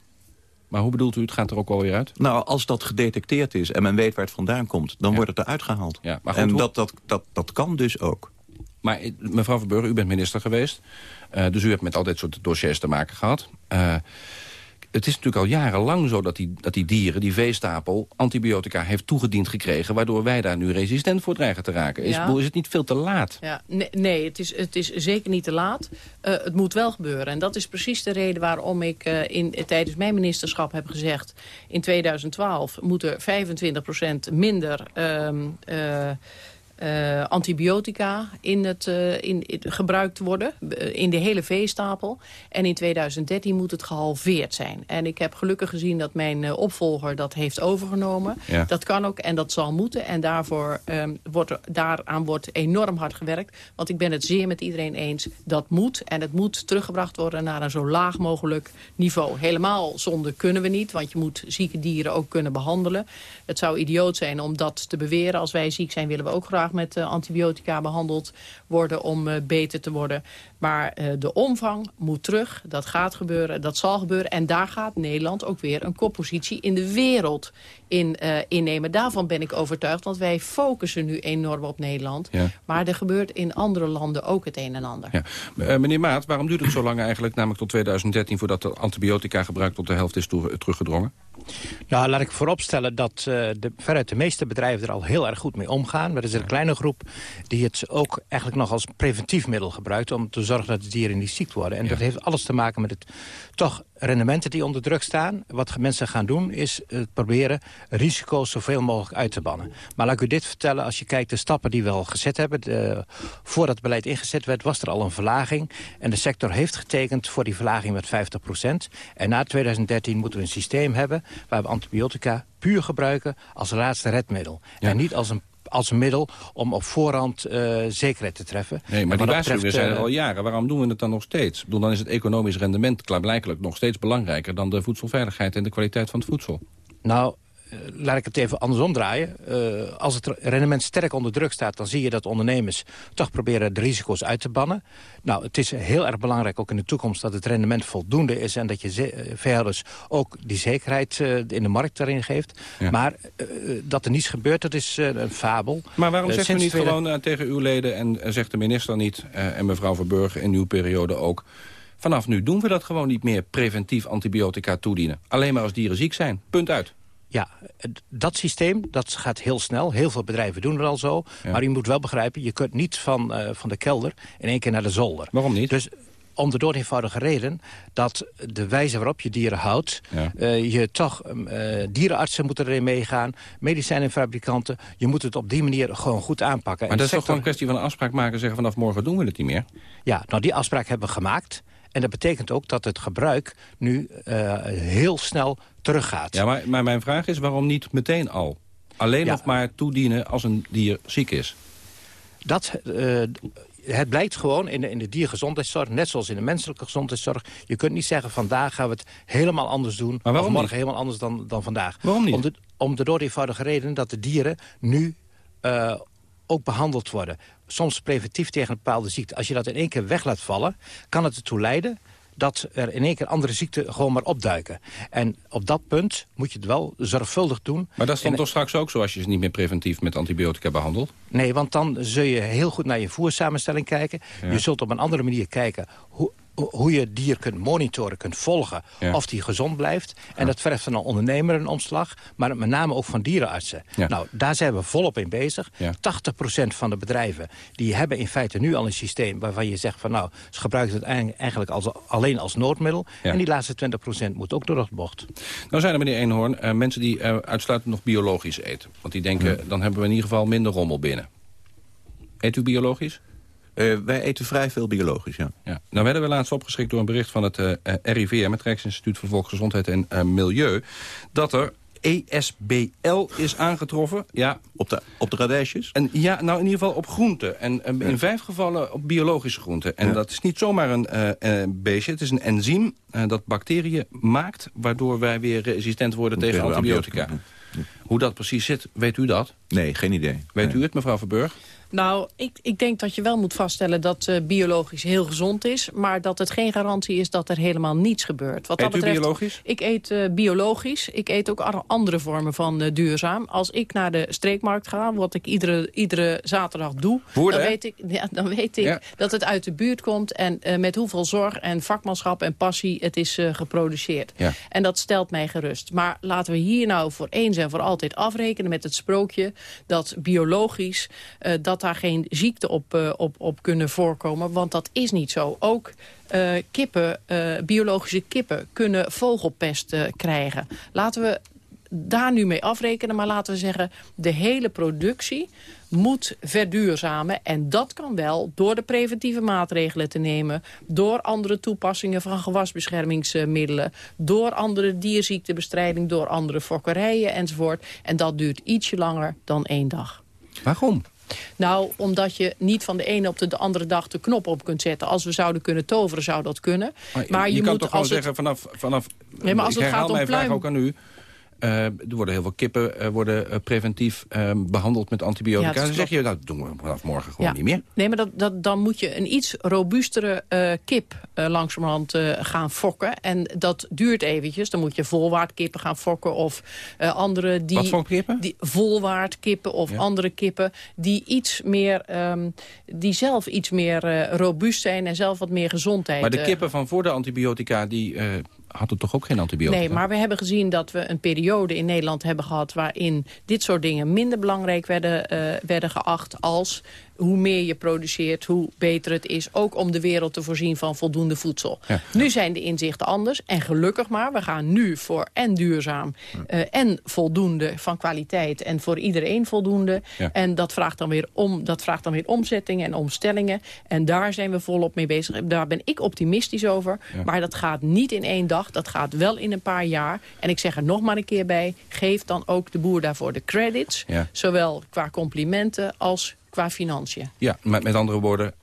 Maar hoe bedoelt u, het gaat er ook wel weer uit? Nou, als dat gedetecteerd is en men weet waar het vandaan komt... dan ja. wordt het eruit gehaald. Ja, maar goed, en dat, dat, dat, dat kan dus ook. Maar mevrouw Verburger, u bent minister geweest. Uh, dus u hebt met al dit soort dossiers te maken gehad. Uh, het is natuurlijk al jarenlang zo dat die, dat die dieren, die veestapel... antibiotica heeft toegediend gekregen... waardoor wij daar nu resistent voor dreigen te raken. Is, ja. is het niet veel te laat? Ja, nee, nee het, is, het is zeker niet te laat. Uh, het moet wel gebeuren. En dat is precies de reden waarom ik uh, in, tijdens mijn ministerschap heb gezegd... in 2012 moet er 25% minder... Um, uh, uh, antibiotica in het, uh, in, in, gebruikt worden. Uh, in de hele veestapel. En in 2013 moet het gehalveerd zijn. En ik heb gelukkig gezien dat mijn opvolger dat heeft overgenomen. Ja. Dat kan ook en dat zal moeten. En daarvoor, um, wordt er, daaraan wordt enorm hard gewerkt. Want ik ben het zeer met iedereen eens. Dat moet. En het moet teruggebracht worden naar een zo laag mogelijk niveau. Helemaal zonde kunnen we niet. Want je moet zieke dieren ook kunnen behandelen. Het zou idioot zijn om dat te beweren. Als wij ziek zijn willen we ook graag met uh, antibiotica behandeld worden om uh, beter te worden. Maar uh, de omvang moet terug. Dat gaat gebeuren. Dat zal gebeuren. En daar gaat Nederland ook weer een koppositie in de wereld in innemen. Daarvan ben ik overtuigd. Want wij focussen nu enorm op Nederland. Ja. Maar er gebeurt in andere landen ook het een en ander. Ja. meneer Maat, waarom duurt het zo lang eigenlijk? Namelijk tot 2013 voordat de antibiotica gebruik tot de helft is teruggedrongen? Nou, laat ik vooropstellen dat uh, de, veruit de meeste bedrijven er al heel erg goed mee omgaan. Maar er is een kleine groep die het ook eigenlijk nog als preventief middel gebruikt... om te zorgen dat de dieren niet ziek worden. En ja. dat heeft alles te maken met het toch rendementen die onder druk staan. Wat mensen gaan doen is uh, proberen risico's zoveel mogelijk uit te bannen. Maar laat ik u dit vertellen, als je kijkt de stappen die we al gezet hebben... De, voordat het beleid ingezet werd, was er al een verlaging. En de sector heeft getekend voor die verlaging met 50% En na 2013 moeten we een systeem hebben waar we antibiotica puur gebruiken als laatste redmiddel. Ja. En niet als een als middel om op voorhand uh, zekerheid te treffen. Nee, maar die waarschuwingen zijn er al jaren. Waarom doen we het dan nog steeds? Ik bedoel, dan is het economisch rendement klaarblijkelijk nog steeds belangrijker... dan de voedselveiligheid en de kwaliteit van het voedsel. Nou, laat ik het even andersom draaien. Uh, als het rendement sterk onder druk staat... dan zie je dat ondernemers toch proberen de risico's uit te bannen. Nou, het is heel erg belangrijk ook in de toekomst... dat het rendement voldoende is... en dat je veehouders ook die zekerheid uh, in de markt daarin geeft. Ja. Maar dat er niets gebeurt, dat is een fabel. Maar waarom zegt u niet gewoon tegen uw leden... en zegt de minister niet, en mevrouw Verburg in uw periode ook... Vanaf nu doen we dat gewoon niet meer preventief antibiotica toedienen. Alleen maar als dieren ziek zijn. Punt uit. Ja, dat systeem dat gaat heel snel. Heel veel bedrijven doen het al zo. Maar je moet wel begrijpen, je kunt niet van, uh, van de kelder in één keer naar de zolder. Waarom niet? Dus om de dood eenvoudige reden dat de wijze waarop je dieren houdt... Uh, je toch uh, dierenartsen moeten erin meegaan, medicijnenfabrikanten... je moet het op die manier gewoon goed aanpakken. Maar dat is toch gewoon een kwestie van een afspraak maken... zeggen vanaf morgen doen we het niet meer? Ja, nou die afspraak hebben we gemaakt... En dat betekent ook dat het gebruik nu uh, heel snel teruggaat. Ja, maar, maar, mijn vraag is waarom niet meteen al? Alleen ja. nog maar toedienen als een dier ziek is. Dat, uh, het blijkt gewoon in de, in de diergezondheidszorg, net zoals in de menselijke gezondheidszorg. Je kunt niet zeggen, vandaag gaan we het helemaal anders doen. Maar of morgen niet? helemaal anders dan, dan vandaag. Waarom niet? Om de, om de dood eenvoudige reden dat de dieren nu uh, ook behandeld worden. Soms preventief tegen een bepaalde ziekte. Als je dat in één keer weg laat vallen, kan het ertoe leiden dat er in één keer andere ziekten gewoon maar opduiken. En op dat punt moet je het wel zorgvuldig doen. Maar dat is dan en, toch straks ook zo als je ze niet meer preventief met antibiotica behandelt? Nee, want dan zul je heel goed naar je voersamenstelling kijken. Ja. Je zult op een andere manier kijken hoe, hoe je het dier kunt monitoren, kunt volgen... Ja. of die gezond blijft. En dat vergt van een ondernemer een omslag... maar met name ook van dierenartsen. Nou, daar zijn we volop in bezig. Ja. 80% van de bedrijven die hebben in feite nu al een systeem... waarvan je zegt van nou, ze gebruiken het eigen- eigenlijk als, alleen als noodmiddel. En die laatste 20% moet ook door de bocht. Nou zijn er, meneer Eenhoorn, eh, mensen die eh, uitsluitend nog biologisch eten. Want die denken, dan hebben we in ieder geval minder rommel binnen. Eet u biologisch? Uh, wij eten vrij veel biologisch, ja. Ja. Nou werden we laatst opgeschrikt door een bericht van het uh, RIVM... het Rijksinstituut voor Volksgezondheid en uh, Milieu... dat er ESBL is aangetroffen. Ja. Op de, op de radijsjes? En, ja, nou in ieder geval op groenten. En in Ja. vijf gevallen op biologische groenten. En Ja. dat is niet zomaar een eh, eh, beestje. Het is een enzym eh, dat bacteriën maakt... waardoor wij weer resistent worden tegen antibiotica, Hoe dat precies zit, weet u dat? Nee, geen idee. Weet u het, mevrouw Verburg? Nou, ik, ik denk dat je wel moet vaststellen dat eh, biologisch heel gezond is... maar dat het geen garantie is dat er helemaal niets gebeurt. Wat Eet dat u betreft, biologisch? Ik eet eh, biologisch. Ik eet ook andere vormen van eh, duurzaam. Als ik naar de streekmarkt ga, wat ik iedere, iedere zaterdag doe... Dan, weet ik, ja, dan weet ik Ja. dat het uit de buurt komt... en met hoeveel zorg en vakmanschap en passie het is geproduceerd. Ja. En dat stelt mij gerust. Maar laten we hier nou voor eens en voor altijd afrekenen met het sprookje... dat biologisch, eh, dat daar geen ziekte op, eh, op, op kunnen voorkomen. Want dat is niet zo. Ook eh, kippen, eh, biologische kippen, kunnen vogelpest krijgen. Laten we daar nu mee afrekenen. Maar laten we zeggen, de hele productie moet verduurzamen. En dat kan wel door de preventieve maatregelen te nemen... door andere toepassingen van gewasbeschermingsmiddelen... door andere dierziektebestrijding, door andere fokkerijen enzovoort. En dat duurt ietsje langer dan één dag. Waarom? Nou, omdat je niet van de ene op de andere dag de knop op kunt zetten. Als we zouden kunnen toveren, zou dat kunnen. Maar, je, kan moet toch gewoon zeggen vanaf... vanaf Nee, maar als het gaat om pluim- ook aan u. Eh, er worden heel veel kippen eh, worden, eh, preventief eh, behandeld met antibiotica. Ja, Dan zeg je, dat doen we vanaf morgen gewoon Ja. niet meer. Nee, maar dat, dat, dan moet je een iets robuustere kip langzamerhand gaan fokken. En dat duurt eventjes. Dan moet je volwaardkippen gaan fokken of andere die... Wat voor kippen? Die volwaardkippen of Ja. andere kippen die iets meer... ehm, die zelf iets meer robuust zijn en zelf wat meer gezondheid... Maar de kippen van voor de antibiotica, die eh, hadden toch ook geen antibiotica? Nee, maar we hebben gezien dat we een periode in Nederland hebben gehad... waarin dit soort dingen minder belangrijk werden, eh, werden geacht als... hoe meer je produceert, hoe beter het is. Ook om de wereld te voorzien van voldoende voedsel. Ja. Nu zijn de inzichten anders. En gelukkig maar, we gaan nu voor en duurzaam... eh, en voldoende van kwaliteit en voor iedereen voldoende. Ja. En dat vraagt, dan weer om, dat vraagt dan weer omzettingen en omstellingen. En daar zijn we volop mee bezig. Daar ben ik optimistisch over. Maar dat gaat niet in één dag. Dat gaat wel in een paar jaar. En ik zeg er nog maar een keer bij. Geef dan ook de boer daarvoor de credits. Zowel qua complimenten als qua financiën. Ja, met, met andere woorden,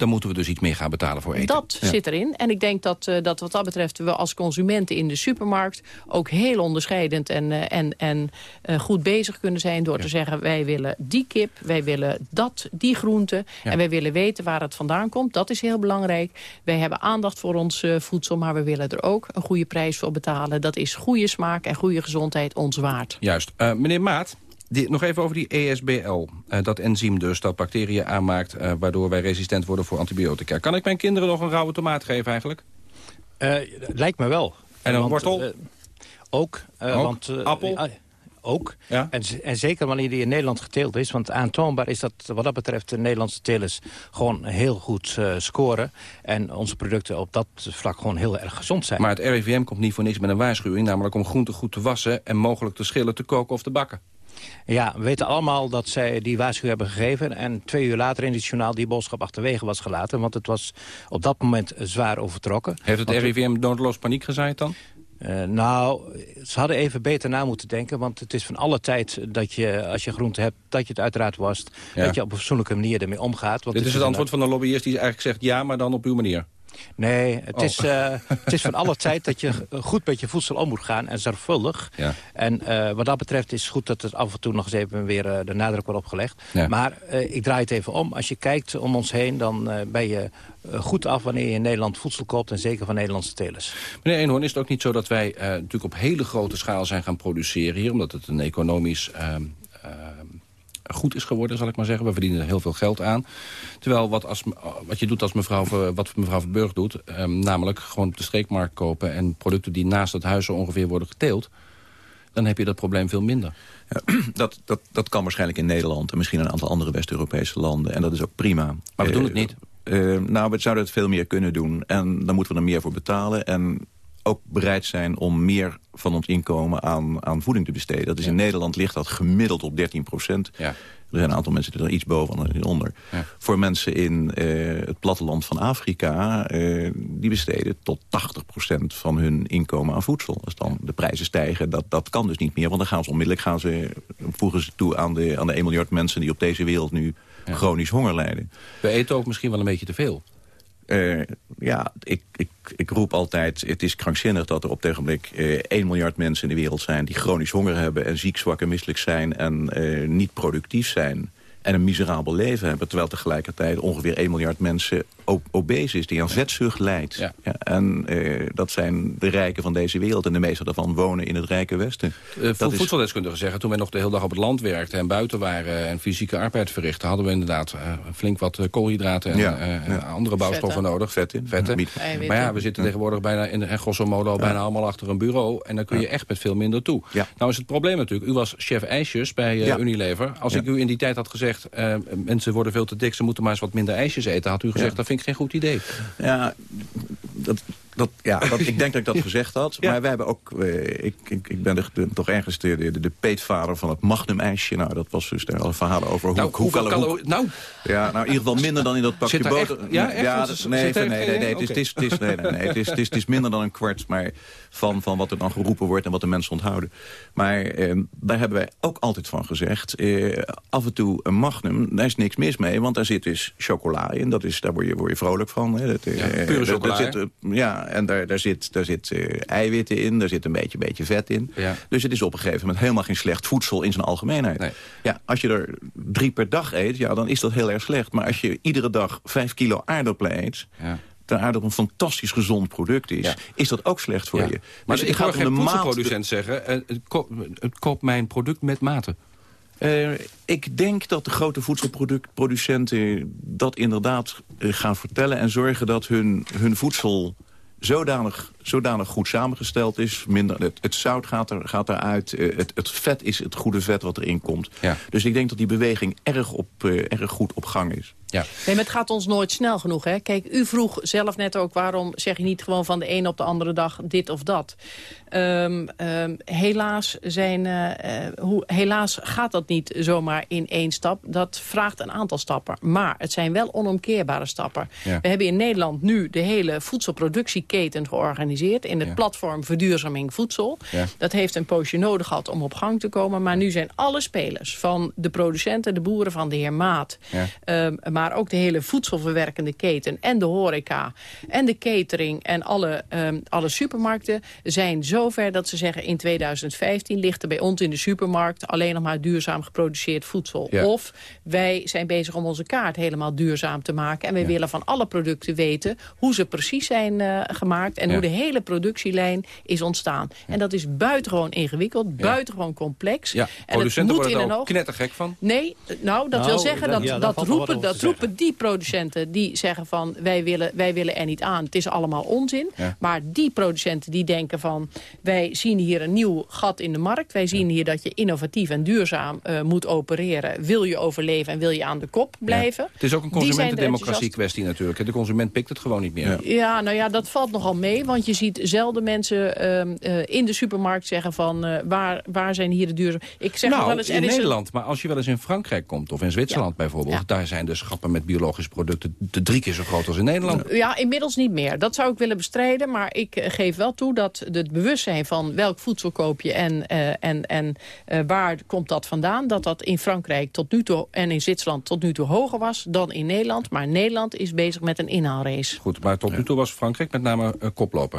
dan moeten we dus iets meer gaan betalen voor eten. Dat Ja. zit erin. En ik denk dat, eh, dat wat dat betreft we als consumenten in de supermarkt... ook heel onderscheidend en, eh, en, en eh, goed bezig kunnen zijn... door te zeggen, wij willen die kip, wij willen dat, die groente... Ja. en wij willen weten waar het vandaan komt. Dat is heel belangrijk. Wij hebben aandacht voor ons voedsel... maar we willen er ook een goede prijs voor betalen. Dat is goede smaak en goede gezondheid ons waard. Juist. Meneer Maat, die, nog even over die ESBL. Eh, dat enzym dus dat bacteriën aanmaakt... eh, waardoor wij resistent worden voor antibiotica. Kan ik mijn kinderen nog een rauwe tomaat geven eigenlijk? lijkt me wel. En een wortel? ook. ook? Want, Appel? ook. Ja? En, en zeker wanneer die in Nederland geteeld is. Want aantoonbaar is dat wat dat betreft de Nederlandse telers gewoon heel goed uh, scoren. En onze producten op dat vlak gewoon heel erg gezond zijn. Maar het RIVM komt niet voor niks met een waarschuwing. Namelijk om groenten goed te wassen en mogelijk te schillen, te koken of te bakken. Ja, we weten allemaal dat zij die waarschuwing hebben gegeven. En twee uur later in het journaal die boodschap achterwege was gelaten. Want het was op dat moment zwaar overtrokken. Heeft het RIVM noodloos paniek gezaaid dan? Uh, nou, ze hadden even beter na moeten denken. Want het is van alle tijd dat je, als je groente hebt, dat je het uiteraard wast. Ja. Dat je op een fatsoenlijke manier ermee omgaat. Want Dit is het antwoord van een lobbyist die eigenlijk zegt ja, maar dan op uw manier. Nee, het, oh. is, uh, het is van alle tijd dat je goed met je voedsel om moet gaan en zorgvuldig. Ja. En uh, wat dat betreft is het goed dat het af en toe nog eens even weer uh, de nadruk wordt opgelegd. Ja. Maar ik draai het even om. Als je kijkt om ons heen, dan ben je goed af wanneer je in Nederland voedsel koopt. En zeker van Nederlandse telers. Meneer Eenhoorn, is het ook niet zo dat wij natuurlijk op hele grote schaal zijn gaan produceren hier? Omdat het een economisch goed is geworden, zal ik maar zeggen. We verdienen er heel veel geld aan. Terwijl wat, als, wat je doet als mevrouw, wat mevrouw Verburg doet... Um, namelijk gewoon op de streekmarkt kopen... en producten die naast het huis zo ongeveer worden geteeld... dan heb je dat probleem veel minder. Ja, dat, dat, dat kan waarschijnlijk in Nederland en misschien een aantal andere West-Europese landen. En dat is ook prima. Maar we doen het niet. Uh, uh, nou, we zouden het veel meer kunnen doen. En dan moeten we er meer voor betalen. En ook bereid zijn om meer van ons inkomen aan, aan voeding te besteden. Dat is Ja. in Nederland ligt dat gemiddeld op 13 procent. Ja. Er zijn een aantal mensen die er iets boven en iets onder. Ja. Voor mensen in eh, het platteland van Afrika... eh, die besteden tot 80 procent van hun inkomen aan voedsel. Als dan de prijzen stijgen, dat, dat kan dus niet meer. Want dan gaan ze onmiddellijk gaan ze, voegen ze toe aan de, aan de 1 miljard mensen... die op deze wereld nu chronisch honger lijden. We eten ook misschien wel een beetje te veel. Uh, ja, ik, ik, ik roep altijd, het is krankzinnig dat er op het ogenblik uh, 1 miljard mensen in de wereld zijn... die chronisch honger hebben en ziek, zwak en misselijk zijn en uh, niet productief zijn... en een miserabel leven hebben, terwijl tegelijkertijd ongeveer 1 miljard mensen obese is... die aan vetzucht lijdt. Ja. Ja, en dat zijn de rijken van deze wereld en de meeste daarvan wonen in het rijke Westen. Uh, voor voedseldeskundigen zeggen, toen wij nog de hele dag op het land werkten... en buiten waren en fysieke arbeid verrichten... hadden we inderdaad uh, flink wat koolhydraten en Ja, uh, ja. andere bouwstoffen Vetten. nodig. Vetten. Vetten. Miet. Maar ja, we zitten tegenwoordig bijna in en grosso modo bijna allemaal achter een bureau... en dan kun je echt met veel minder toe. Nou is het probleem natuurlijk, u was chef ijsjes bij Ja. Unilever. Als Ja. ik u in die tijd had gezegd... eh, mensen worden veel te dik, ze moeten maar eens wat minder ijsjes eten... had u gezegd, Ja. dat vind geen goed idee. Ja, dat, dat, ja dat, ik denk dat ik dat gezegd had. Maar wij hebben ook... eh, ik, ik, ik ben de, de- toch ergens de, de, de peetvader van het Magnum-ijsje. Nou, dat was dus daar al verhalen over hoe, Nou, hoeveel... hoeveel hoe- calo- nou. Ja, nou, in ieder geval minder dan in dat pakje boter. echt- ja, echt? Nee, nee, nee, het is- het is- het is- nee, nee, nee, het is- het is- het is minder dan een kwart maar van, van wat er dan geroepen wordt en wat de mensen onthouden. Maar eh, daar hebben wij ook altijd van gezegd. eh, af en toe een magnum, daar is niks mis mee, want daar zit dus chocola in. Dat is, daar word je, word je vrolijk van. Hè. Dat, eh, Ja, pure daar- daar chocola, zit, eh, ja, en daar, daar zit, daar zit eh, eiwitten in, daar zit een beetje, beetje vet in. Ja. Dus het is op een gegeven moment helemaal geen slecht voedsel in zijn algemeenheid. Ja, als je er drie per dag eet, ja, dan is dat heel erg slecht. Maar als je iedere dag vijf kilo aardappelen eet... Ja. aardappel een fantastisch gezond product is... is dat ook slecht voor Ja. je. Maar Dus ik om geen voedselproducent zeggen... eh, eh, koop, mijn product met mate. Eh, ik denk dat de grote voedselproducenten dat inderdaad gaan vertellen... en zorgen dat hun, hun voedsel zodanig, zodanig goed samengesteld is. Minder, het, het zout gaat, er, gaat eruit. eh, het, het vet is het goede vet wat erin komt. Ja. Dus ik denk dat die beweging erg, op, eh, erg goed op gang is. Ja. Nee, maar het gaat ons nooit snel genoeg. Hè? Kijk, u vroeg zelf net ook waarom zeg je niet gewoon van de een op de andere dag dit of dat. Ehm, ehm, helaas, zijn, eh, hoe, helaas gaat dat niet zomaar in één stap. Dat vraagt een aantal stappen. Maar het zijn wel onomkeerbare stappen. Ja. We hebben in Nederland nu de hele voedselproductieketen georganiseerd... in het Ja. platform Verduurzaming Voedsel. Ja. Dat heeft een poosje nodig gehad om op gang te komen. Maar nu zijn alle spelers, van de producenten, de boeren van de heer Maat... Ja. Ehm, maar ook de hele voedselverwerkende keten en de horeca en de catering en alle, ehm, alle supermarkten zijn zover dat ze zeggen in 2015 ligt er bij ons in de supermarkt alleen nog maar duurzaam geproduceerd voedsel. Of wij zijn bezig om onze kaart helemaal duurzaam te maken en wij willen van alle producten weten hoe ze precies zijn eh, gemaakt en hoe de hele productielijn is ontstaan. En dat is buitengewoon ingewikkeld, buitengewoon complex. Ja, en het producenten moet worden in er een ook knettergek van. Nee, nou, dat Nou, wil zeggen dat- dat, roepen, dat roepen die producenten die zeggen van wij willen, wij willen er niet aan. Het is allemaal onzin. Ja. Maar die producenten die denken van wij zien hier een nieuw gat in de markt. Wij zien hier dat je innovatief en duurzaam eh, moet opereren. Wil je overleven en wil je aan de kop blijven. Het is ook een consumentendemocratie kwestie natuurlijk. hè. De consument pikt het gewoon niet meer. Ja, nou ja, dat valt nogal mee. Want je ziet zelden mensen ehm, eh, in de supermarkt zeggen van... eh, waar, waar zijn hier de duurzaam... Ik zeg nou, wel eens, in is een- Nederland. Maar als je wel eens in Frankrijk komt of in Zwitserland bijvoorbeeld... Ja. daar zijn de schappen met biologische producten de drie keer zo groot als in Nederland. Ja, inmiddels niet meer. Dat zou ik willen bestrijden. Maar ik eh, geef wel toe dat het bewustzijn van welk voedsel koop je... en, eh, en, en eh, waar komt dat vandaan... dat dat in Frankrijk tot nu toe en in Zwitserland tot nu toe hoger was dan in Nederland. Maar Nederland is bezig met een inhaalrace. Goed, maar tot nu toe was Frankrijk met name eh,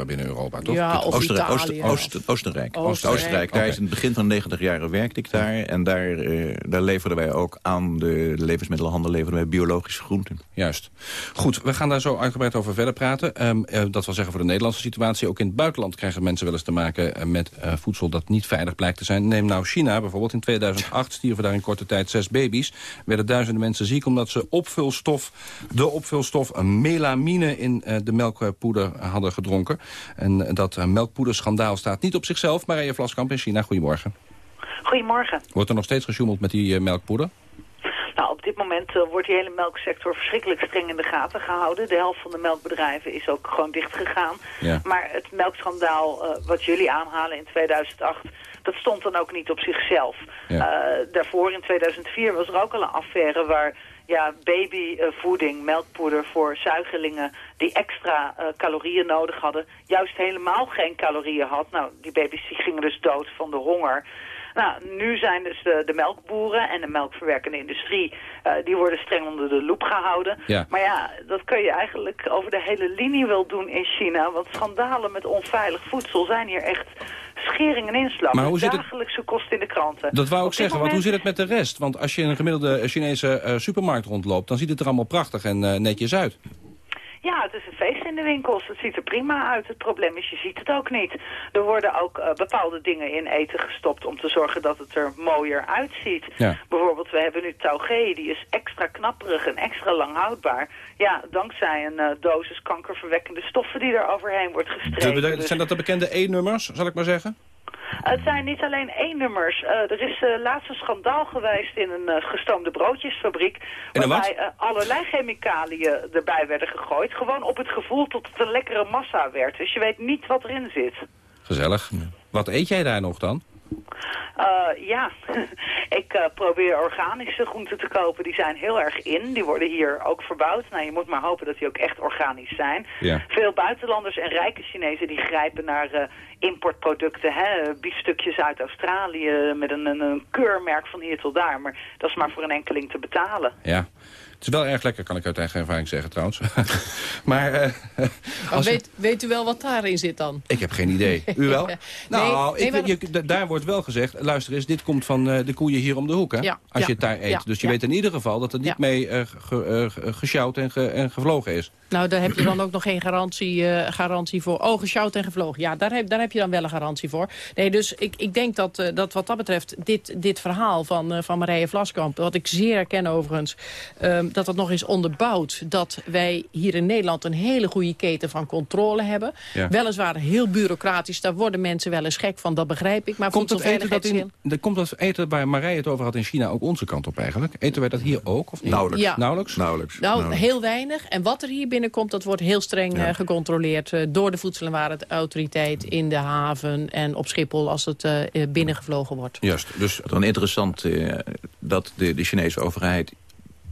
binnen Europa, toch? Ja, of Oostenrijk, Italië. Oost- Oost- Oostenrijk. Oostenrijk. Oostenrijk. Daar is in het begin van de 90 jaren werkte ik daar. En daar, eh, daar leverden wij ook aan de levensmiddelenhandel leverden wij biologische groenten. Juist. Goed, we gaan daar zo uitgebreid over verder praten. Ehm, eh, dat wil zeggen voor de Nederlandse situatie. Ook in het buitenland krijgen mensen wel eens te maken eh, met eh, voedsel dat niet veilig blijkt te zijn. Neem nou China bijvoorbeeld. In 2008 stierven daar in korte tijd zes baby's. Werden duizenden mensen ziek omdat ze opvulstof, de opvulstof melamine in eh, de melkpoeder hadden gedronken. En dat eh, melkpoederschandaal staat niet op zichzelf. Marije Vlaskamp in China, goedemorgen. Goedemorgen. Wordt er nog steeds gesjoemeld met die eh, melkpoeder? Nou, op dit moment eh, wordt die hele melksector verschrikkelijk streng in de gaten gehouden. De helft van de melkbedrijven is ook gewoon dicht gegaan. Ja. Maar het melkschandaal wat jullie aanhalen in 2008, dat stond dan ook niet op zichzelf. Ja. Daarvoor in 2004 was er ook al een affaire waar ja, babyvoeding, melkpoeder voor zuigelingen die extra eh, calorieën nodig hadden, juist helemaal geen calorieën had. Nou, die baby's die gingen dus dood van de honger. Nou, nu zijn dus de, de melkboeren en de melkverwerkende industrie... eh, die worden streng onder de loep gehouden. Ja. Maar ja, dat kun je eigenlijk over de hele linie wel doen in China. Want schandalen met onveilig voedsel zijn hier echt schering en inslag. Maar hoe zit het- Dagelijkse kosten in de kranten. Dat wou ik zeggen, want hoe zit het met de rest? Want als je in een gemiddelde Chinese eh, supermarkt rondloopt... dan ziet het er allemaal prachtig en eh, netjes uit. Ja, het is een feest in de winkels. Het ziet er prima uit. Het probleem is, je ziet het ook niet. Er worden ook eh, bepaalde dingen in eten gestopt om te zorgen dat het er mooier uitziet. Ja. Bijvoorbeeld, we hebben nu taugé, die is extra knapperig en extra lang houdbaar. Ja, dankzij een eh, dosis kankerverwekkende stoffen die er overheen wordt gestreken. bede- Dus- zijn dat de bekende E-nummers, zal ik maar zeggen? Het zijn niet alleen één-nummers. Eh, er is uh, laatst een schandaal geweest in een eh, gestoomde broodjesfabriek... Waarbij eh, allerlei chemicaliën erbij werden gegooid. Gewoon op het gevoel tot het een lekkere massa werd. Dus je weet niet wat erin zit. Gezellig. Wat eet jij daar nog dan? Eh, ja, ik eh, probeer organische groenten te kopen. Die zijn heel erg in. Die worden hier ook verbouwd. Nou, je moet maar hopen dat die ook echt organisch zijn. Ja. Veel buitenlanders en rijke Chinezen die grijpen naar eh, importproducten. Hè? Biefstukjes uit Australië met een, een, een keurmerk van hier tot daar. Maar dat is maar voor een enkeling te betalen. Ja. Het is wel erg lekker, kan ik uit eigen ervaring zeggen trouwens. maar eh, als je- weet, weet u wel wat daarin zit dan? ik heb geen idee. U wel? Nee, nou, nee, ik, maar- je, daar wordt wel gezegd, luister eens, dit komt van eh, de koeien hier om de hoek. Hè? Ja, Als ja, je het daar eet. ja, dus je weet in ieder geval dat het niet mee ge- gesjouwd en, ge- en gevlogen is. Nou, daar heb je dan ook nog geen garantie, eh, garantie voor. Oh, gesjouwd en gevlogen. Ja, daar heb, daar heb je dan wel een garantie voor. Nee, dus ik, ik denk dat, eh, dat wat dat betreft dit, dit verhaal van, eh, van Marije Vlaskamp... wat ik zeer herken overigens, ehm, dat het nog eens onderbouwt... dat wij hier in Nederland een hele goede keten van controle hebben. Ja. Weliswaar heel bureaucratisch, daar worden mensen wel eens gek van. Dat begrijp ik, maar Komt dat, eten dat, in, de- komt dat eten waar Marije het over had in China ook onze kant op eigenlijk? Eten wij dat hier ook? Of niet? Nauwelijks. Ja. Nauwelijks? Nauwelijks. Nou, heel weinig. En wat er hier binnenkomt, dat wordt heel streng Ja. eh, gecontroleerd... eh, door de Voedsel- en Warenautoriteit in de haven en op Schiphol... als het eh, binnengevlogen wordt. Juist. Dus dan interessant dat de, de Chinese overheid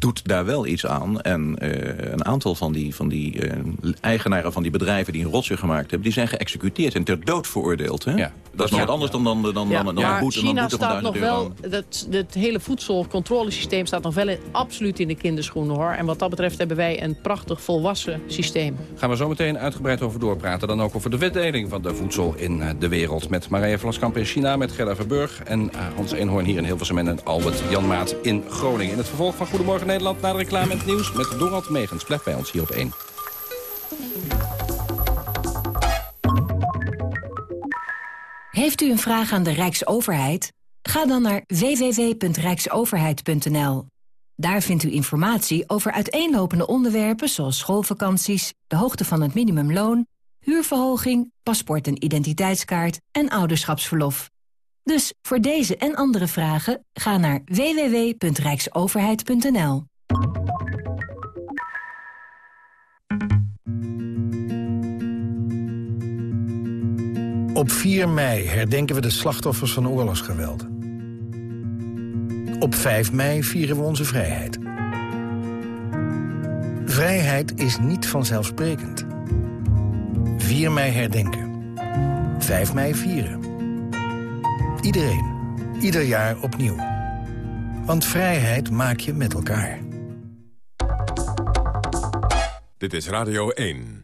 doet daar wel iets aan. En eh, een aantal van die, van die eh, eigenaren van die bedrijven die een rotzooi gemaakt hebben... die zijn geëxecuteerd en ter dood veroordeeld. Hè? dat is nog Ja. wat anders dan, dan, dan, dan, Ja, dan, dan maar een boete, China boete staat nog 1000 euro. wel... Dat, het hele voedselcontrolesysteem staat nog wel in- absoluut in de kinderschoenen, hoor. En wat dat betreft hebben wij een prachtig volwassen systeem. gaan we zo meteen uitgebreid over doorpraten. Dan ook over de wetdeling van de voedsel in eh, de wereld. Met Marije Vlaskamp in China, met Gerda Verburg... en eh, Hans Eenhoorn hier in Hilversum en Albert Jan Maat in Groningen. In het vervolg van Goedemorgen Nederland na de reclame en het nieuws... met Dorald Megens. Blijf bij ons hier op 1. Heeft u een vraag aan de Rijksoverheid? Ga dan naar www.rijksoverheid.nl. Daar vindt u informatie over uiteenlopende onderwerpen zoals schoolvakanties, de hoogte van het minimumloon, huurverhoging, paspoort en identiteitskaart en ouderschapsverlof. Dus voor deze en andere vragen ga naar www.rijksoverheid.nl. Op 4 mei herdenken we de slachtoffers van oorlogsgeweld. Op 5 mei vieren we onze vrijheid. Vrijheid is niet vanzelfsprekend. 4 mei herdenken. 5 mei vieren. Iedereen. Ieder jaar opnieuw. Want vrijheid maak je met elkaar. Dit is Radio 1.